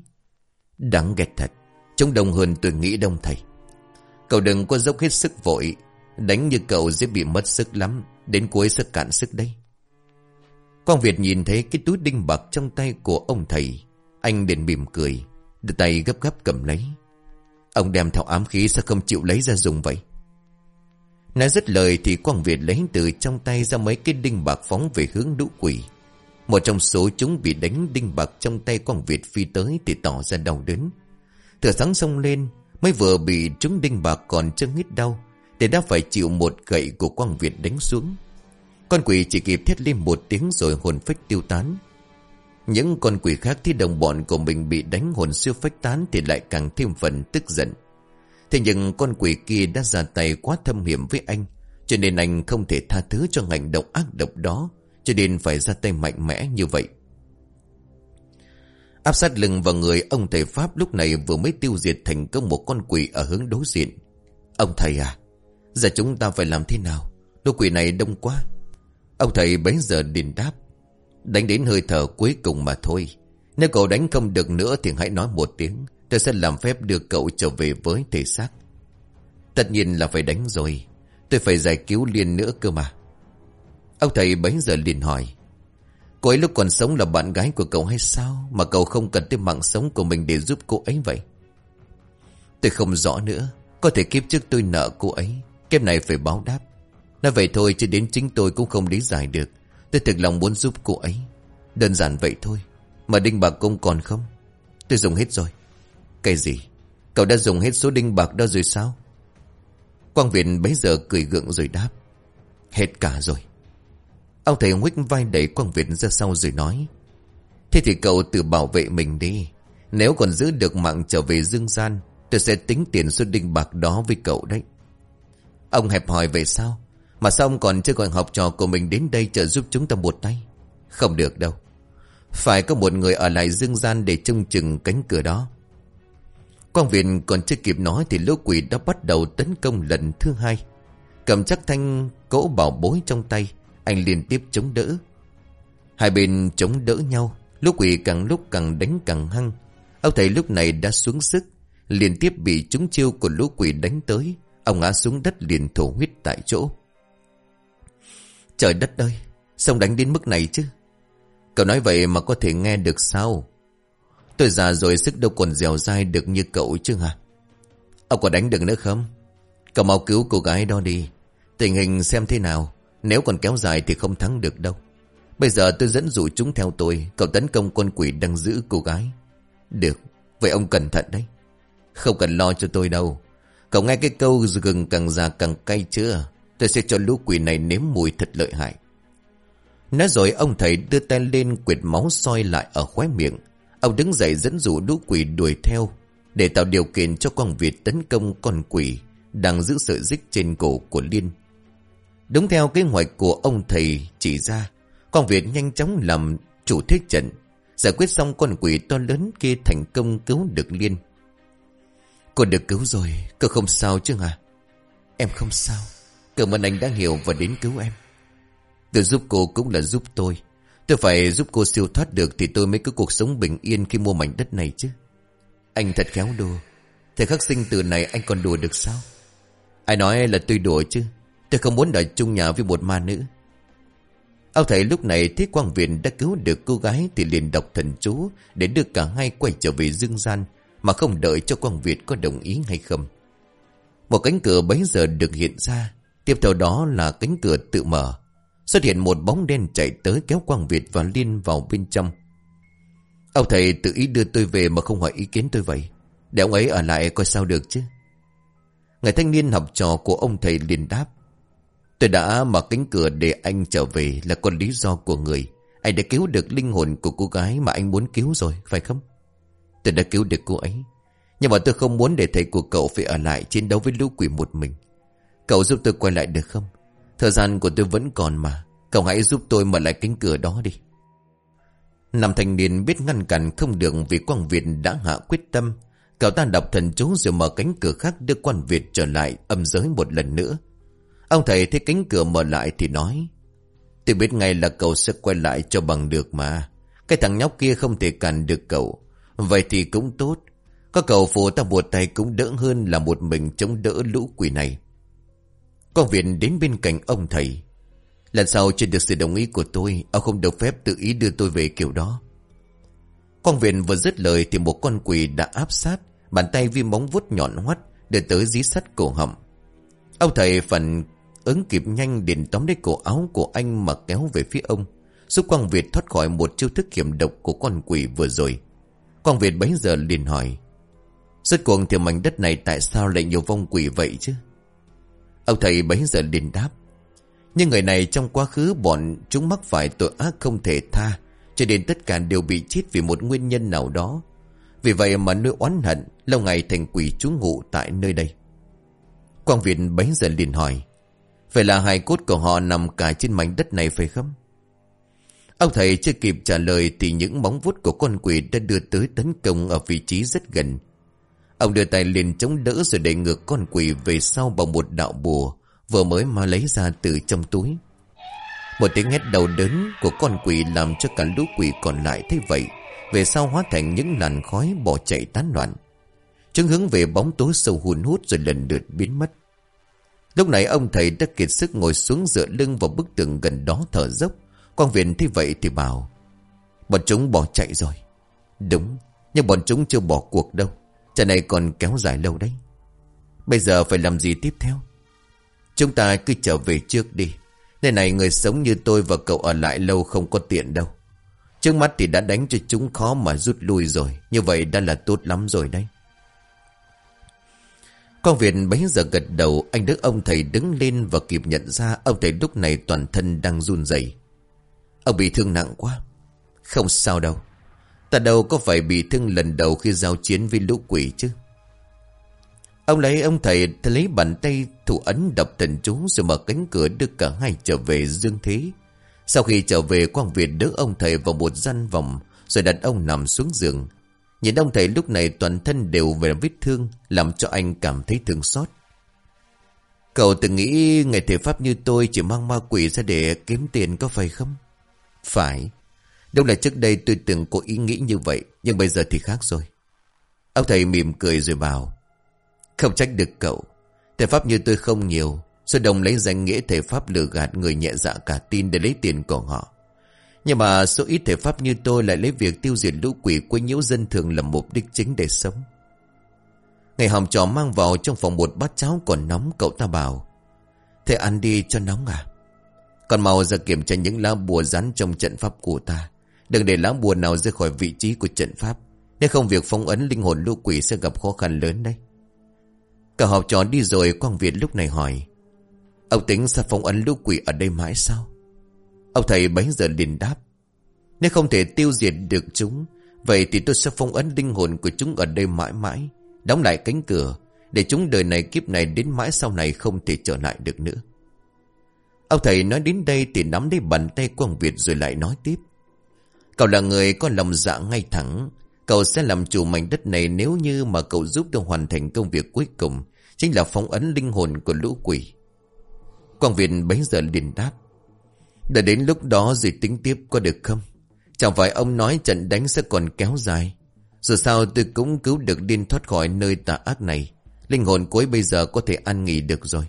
Đáng ghét thật, trông đông hơn tôi nghĩ đông thầy. Cậu đừng có dốc hết sức vội, đánh như cậu dễ bị mất sức lắm, đến cuối sẽ cạn sức đấy. Quang Việt nhìn thấy cái túi đinh bạc trong tay của ông thầy, anh liền mỉm cười, đưa tay gấp gấp cầm lấy. Ông đem theo ám khí sao không chịu lấy ra dùng vậy? Nói dứt lời thì Quang Việt lấy từ trong tay ra mấy cái đinh bạc phóng về hướng đũ quỷ. Một trong số chúng bị đánh đinh bạc trong tay Quang Việt phi tới thì tỏ ra đau đớn. Thừa sáng sông lên, mới vừa bị trúng đinh bạc còn chưa hít đau, để đã phải chịu một gậy của Quang Việt đánh xuống. Con quỷ chỉ kịp thét lên một tiếng rồi hồn phách tiêu tán. Những con quỷ khác thì đồng bọn của mình bị đánh, hồn siêu phách tán thì lại càng thêm phần tức giận. Thế nhưng con quỷ kia đã ra tay quá thâm hiểm với anh, Cho nên anh không thể tha thứ cho hành động ác độc đó, Cho nên phải ra tay mạnh mẽ như vậy Áp sát lưng vào người ông thầy Pháp lúc này vừa mới tiêu diệt thành công một con quỷ ở hướng đối diện Ông thầy à Giờ chúng ta phải làm thế nào? Lũ quỷ này đông quá. Ông thầy bấy giờ điền đáp. Đánh đến hơi thở cuối cùng mà thôi. Nếu cậu đánh không được nữa thì hãy nói một tiếng. Tôi sẽ làm phép đưa cậu trở về với thể xác. Tất nhiên là phải đánh rồi. Tôi phải giải cứu Liên nữa cơ mà. Ông thầy bấy giờ liền hỏi. Cô ấy lúc còn sống là bạn gái của cậu hay sao Mà cậu không cần tới mạng sống của mình để giúp cô ấy vậy? Tôi không rõ nữa. Có thể kiếp trước tôi nợ cô ấy. Kiếp này phải báo đáp Nói vậy thôi chứ đến chính tôi cũng không lý giải được Tôi thực lòng muốn giúp cô ấy Đơn giản vậy thôi Mà đinh bạc công còn không Tôi dùng hết rồi cái gì? Cậu đã dùng hết số đinh bạc đó rồi sao? Quang Việt bấy giờ cười gượng rồi đáp. Hết cả rồi. Ông thầy huých vai đẩy Quang Việt ra sau rồi nói. Thế thì cậu tự bảo vệ mình đi. Nếu còn giữ được mạng trở về dương gian, tôi sẽ tính tiền số đinh bạc đó với cậu đấy. Ông hẹp hỏi về sao? Mà sao ông còn chưa gọi học trò của mình đến đây trợ giúp chúng ta một tay Không được đâu Phải có một người ở lại dương gian để trông chừng cánh cửa đó Quang Viện còn chưa kịp nói thì lũ quỷ đã bắt đầu tấn công lần thứ hai. Cầm chắc thanh cỗ bảo bối trong tay, anh liên tiếp chống đỡ. Hai bên chống đỡ nhau, lũ quỷ càng lúc càng đánh càng hăng. Ông thầy lúc này đã xuống sức, liên tiếp bị chúng chiêu của lũ quỷ đánh tới. Ông ngã xuống đất liền thổ huyết tại chỗ. Trời đất ơi, sao đánh đến mức này chứ? Cậu nói vậy mà có thể nghe được sao? Tôi già rồi sức đâu còn dẻo dai được như cậu chứ hả? Ông có đánh được nữa không? Cậu mau cứu cô gái đó đi. Tình hình xem thế nào. Nếu còn kéo dài thì không thắng được đâu. Bây giờ tôi dẫn dụ chúng theo tôi. Cậu tấn công con quỷ đang giữ cô gái. Được. Vậy ông cẩn thận đấy. Không cần lo cho tôi đâu. Cậu nghe cái câu gừng càng già càng cay chưa? Tôi sẽ cho lũ quỷ này nếm mùi thật lợi hại. Nói rồi ông thầy đưa tay lên quyệt máu soi lại ở khóe miệng. Ông đứng dậy dẫn dụ lũ quỷ đuổi theo để tạo điều kiện cho con Việt tấn công con quỷ đang giữ sợi dích trên cổ của Liên. Đúng theo kế hoạch của ông thầy chỉ ra, con Việt nhanh chóng làm chủ thế trận, giải quyết xong con quỷ to lớn kia thành công cứu được Liên. Cô được cứu rồi, cô không sao chứ à Em không sao, cảm ơn anh đã hiểu và đến cứu em. Tôi giúp cô cũng là giúp tôi. Tôi phải giúp cô siêu thoát được thì tôi mới có cuộc sống bình yên khi mua mảnh đất này chứ. Anh thật khéo đùa. Thầy khắc sinh từ này anh còn đùa được sao? Ai nói là tôi đùa chứ. Tôi không muốn ở chung nhà với một ma nữ. Ông thầy lúc này thấy Quang Viện đã cứu được cô gái thì liền đọc thần chú để đưa cả hai quay trở về dương gian mà không đợi cho Quang Việt có đồng ý hay không. Một cánh cửa bấy giờ được hiện ra, tiếp theo đó là cánh cửa tự mở. Xuất hiện một bóng đen chạy tới kéo Quang Việt và Liên vào bên trong. Ông thầy tự ý đưa tôi về mà không hỏi ý kiến tôi vậy. Để ông ấy ở lại coi sao được chứ. Người thanh niên học trò của ông thầy liền đáp. Tôi đã mở cánh cửa để anh trở về là con lý do của người. Anh đã cứu được linh hồn của cô gái mà anh muốn cứu rồi, phải không? Tôi đã cứu được cô ấy. Nhưng mà tôi không muốn để thầy của cậu phải ở lại chiến đấu với lũ quỷ một mình. Cậu giúp tôi quay lại được không? Thời gian của tôi vẫn còn mà. Cậu hãy giúp tôi mở lại cánh cửa đó đi. Nam thanh niên biết ngăn cản không được vì Quang Việt đã hạ quyết tâm. Cậu ta đọc thần chú rồi mở cánh cửa khác đưa quan Việt trở lại âm giới một lần nữa. Ông thầy thấy cánh cửa mở lại thì nói. Tôi biết ngay là cậu sẽ quay lại cho bằng được mà. Cái thằng nhóc kia không thể cản được cậu. Vậy thì cũng tốt. Có cầu phù ta một tay cũng đỡ hơn là một mình chống đỡ lũ quỷ này. con Việt đến bên cạnh ông thầy. Lần sau chưa được sự đồng ý của tôi, Ông không được phép tự ý đưa tôi về kiểu đó con viện vừa dứt lời Thì một con quỷ đã áp sát, Bàn tay vi móng vuốt nhọn hoắt Để tới dí sắt cổ họng Ông thầy phần ứng kịp nhanh điện tóm lấy cổ áo của anh Mà kéo về phía ông, Giúp Quang Việt thoát khỏi một chiêu thức hiểm độc Của con quỷ vừa rồi Quang Việt bấy giờ liền hỏi Suốt cuộc thì mảnh đất này Tại sao lại nhiều vong quỷ vậy chứ? Ông thầy bấy giờ liền đáp nhưng người này trong quá khứ bọn chúng mắc phải tội ác không thể tha, Cho nên tất cả đều bị chết vì một nguyên nhân nào đó. Vì vậy mà nuôi oán hận Lâu ngày thành quỷ trú ngụ tại nơi đây. Quang Việt bấy giờ liền hỏi, Vậy là hài cốt của họ nằm cả trên mảnh đất này phải không? Ông thầy chưa kịp trả lời Thì những móng vuốt của con quỷ đã đưa tới tấn công ở vị trí rất gần Ông đưa tay liền chống đỡ rồi đẩy ngược con quỷ về sau bằng một đạo bùa, vừa mới mà lấy ra từ trong túi. Một tiếng hét đầu đớn của con quỷ làm cho cả lũ quỷ còn lại thấy vậy. Về sau hóa thành những làn khói bỏ chạy tán loạn. Chúng hướng về bóng tối sâu hùn hút rồi lần lượt biến mất. Lúc này ông thầy đã kiệt sức ngồi xuống dựa lưng vào bức tường gần đó thở dốc. Quang viện thấy vậy thì bảo. Bọn chúng bỏ chạy rồi. Đúng, nhưng bọn chúng chưa bỏ cuộc đâu. Trận này còn kéo dài lâu đấy. Bây giờ phải làm gì tiếp theo? Chúng ta cứ trở về trước đi. Nơi này người sống như tôi và cậu ở lại lâu không có tiện đâu. Trước mắt thì đã đánh cho chúng khó mà rút lui rồi. Như vậy đã là tốt lắm rồi đấy. Con Việt bấy giờ gật đầu, anh Đức ông thầy đứng lên và kịp nhận ra ông thầy lúc này toàn thân đang run rẩy. Ông bị thương nặng quá. Không sao đâu. Ta đâu có phải bị thương lần đầu khi giao chiến với lũ quỷ chứ. Ông lấy ông thầy lấy bàn tay thủ ấn đập thần chú rồi mở cánh cửa đưa cả hai trở về dương thế. Sau khi trở về Quang Việt, đỡ ông thầy vào một gian vòng rồi đặt ông nằm xuống giường. Nhìn ông thầy lúc này toàn thân đều về vết thương, làm cho anh cảm thấy thương xót. Cậu từng nghĩ ngày thể pháp như tôi chỉ mang ma quỷ ra để kiếm tiền có phải không? Phải. Đâu là trước đây tôi từng có ý nghĩ như vậy, nhưng bây giờ thì khác rồi. Ông thầy mỉm cười rồi bảo, Không trách được cậu Thể pháp như tôi không nhiều, Sư đồng lấy danh nghĩa thể pháp lừa gạt người nhẹ dạ cả tin để lấy tiền của họ Nhưng mà số ít thể pháp như tôi lại lấy việc tiêu diệt lũ quỷ quấy nhiễu dân thường làm mục đích chính để sống Ngày hòm trò mang vào trong phòng một bát cháo còn nóng, cậu ta bảo, Thế ăn đi cho nóng à còn mau ra kiểm tra những lá bùa rắn trong trận pháp của ta Đừng để lá bùa nào rơi khỏi vị trí của trận pháp nếu không việc phong ấn linh hồn lũ quỷ sẽ gặp khó khăn lớn đấy. Cả họp trò đi rồi Quang Việt lúc này hỏi. Ông tính sẽ phong ấn lũ quỷ ở đây mãi sao? Ông thầy bấy giờ liền đáp. Nếu không thể tiêu diệt được chúng, vậy thì tôi sẽ phong ấn linh hồn của chúng ở đây mãi mãi. Đóng lại cánh cửa, để chúng đời này kiếp này đến mãi sau này không thể trở lại được nữa. Ông thầy nói đến đây thì nắm lấy bàn tay Quang Việt rồi lại nói tiếp. Cậu là người có lòng dạ ngay thẳng, Cậu sẽ làm chủ mảnh đất này nếu như mà cậu giúp tôi hoàn thành công việc cuối cùng, chính là phóng ấn linh hồn của lũ quỷ. Quang Việt bấy giờ liền đáp. Đợi đến lúc đó rồi tính tiếp có được không? Chẳng phải ông nói trận đánh sẽ còn kéo dài. Dù sao tôi cũng cứu được điên thoát khỏi nơi tà ác này. Linh hồn cuối bây giờ có thể an nghỉ được rồi.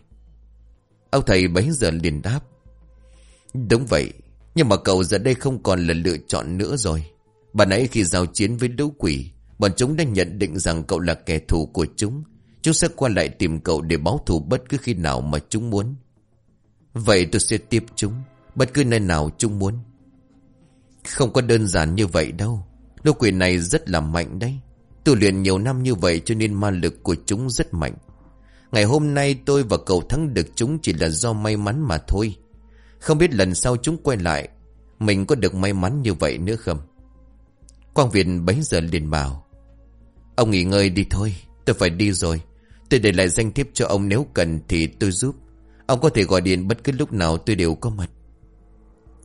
Ông thầy bấy giờ liền đáp. Đúng vậy, nhưng mà cậu giờ đây không còn là lựa chọn nữa rồi. Bạn ấy khi giao chiến với đấu quỷ, bọn chúng đã nhận định rằng cậu là kẻ thù của chúng. Chúng sẽ qua lại tìm cậu để báo thù bất cứ khi nào mà chúng muốn. Vậy tôi sẽ tiếp chúng, bất cứ nơi nào chúng muốn. Không có đơn giản như vậy đâu. Đấu quỷ này rất là mạnh đấy. Tu luyện nhiều năm như vậy cho nên ma lực của chúng rất mạnh. Ngày hôm nay tôi và cậu thắng được chúng chỉ là do may mắn mà thôi. Không biết lần sau chúng quay lại, mình có được may mắn như vậy nữa không? Quang Việt bấy giờ liền bảo Ông nghỉ ngơi đi thôi Tôi phải đi rồi. Tôi để lại danh thiếp cho ông nếu cần thì tôi giúp. Ông có thể gọi điện bất cứ lúc nào tôi đều có mặt.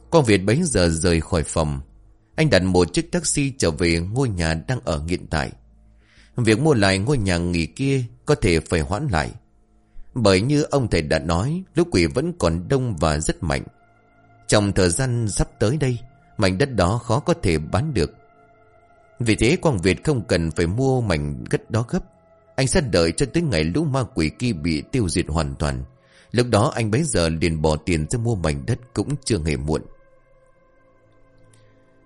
Quang Việt bấy giờ rời khỏi phòng. Anh đặt một chiếc taxi trở về ngôi nhà đang ở hiện tại. Việc mua lại ngôi nhà nghỉ kia có thể phải hoãn lại Bởi như ông thầy đã nói, Lũ quỷ vẫn còn đông và rất mạnh Trong thời gian sắp tới đây, Mảnh đất đó khó có thể bán được vì thế Quang Việt không cần phải mua mảnh đất đó gấp. Anh sẽ đợi cho tới ngày lũ ma quỷ kia bị tiêu diệt hoàn toàn. Lúc đó anh bấy giờ liền bỏ tiền ra mua mảnh đất cũng chưa hề muộn.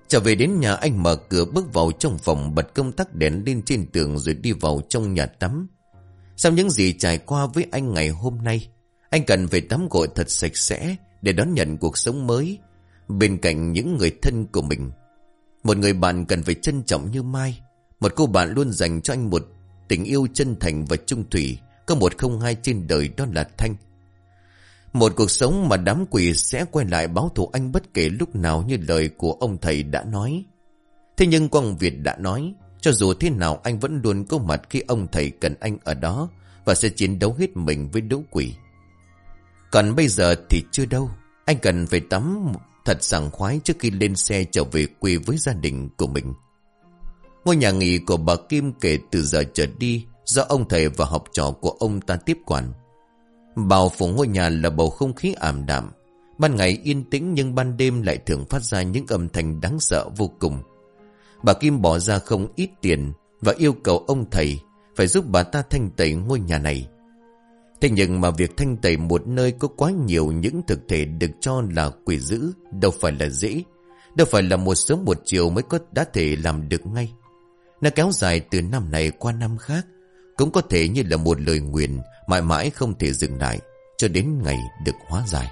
Trở về đến nhà anh mở cửa bước vào trong phòng bật công tắc đèn lên trên tường rồi đi vào trong nhà tắm. Sau những gì trải qua với anh ngày hôm nay, anh cần phải tắm gội thật sạch sẽ để đón nhận cuộc sống mới. Bên cạnh những người thân của mình. Một người bạn cần phải trân trọng như Mai. Một cô bạn luôn dành cho anh một tình yêu chân thành và trung thủy Có một không hai trên đời đó là Thanh. Một cuộc sống mà đám quỷ sẽ quay lại báo thù anh bất kể lúc nào như lời của ông thầy đã nói. Thế nhưng Quang Việt đã nói cho dù thế nào anh vẫn luôn có mặt khi ông thầy cần anh ở đó Và sẽ chiến đấu hết mình với đấu quỷ Còn bây giờ thì chưa đâu Anh cần phải tắm Thật sảng khoái trước khi lên xe trở về quê với gia đình của mình. Ngôi nhà nghỉ của bà Kim kể từ giờ trở đi do ông thầy và học trò của ông ta tiếp quản. Bào phủ ngôi nhà là bầu không khí ảm đạm. Ban ngày yên tĩnh nhưng ban đêm lại thường phát ra những âm thanh đáng sợ vô cùng. Bà Kim bỏ ra không ít tiền và yêu cầu ông thầy phải giúp bà ta thanh tẩy ngôi nhà này. Thế nhưng mà việc thanh tẩy một nơi có quá nhiều những thực thể được cho là quỷ dữ đâu phải là dễ. Đâu phải là một sớm một chiều mới có đã thể làm được ngay. Nó kéo dài từ năm này qua năm khác. Cũng có thể như là một lời nguyện mãi mãi không thể dừng lại cho đến ngày được hóa giải.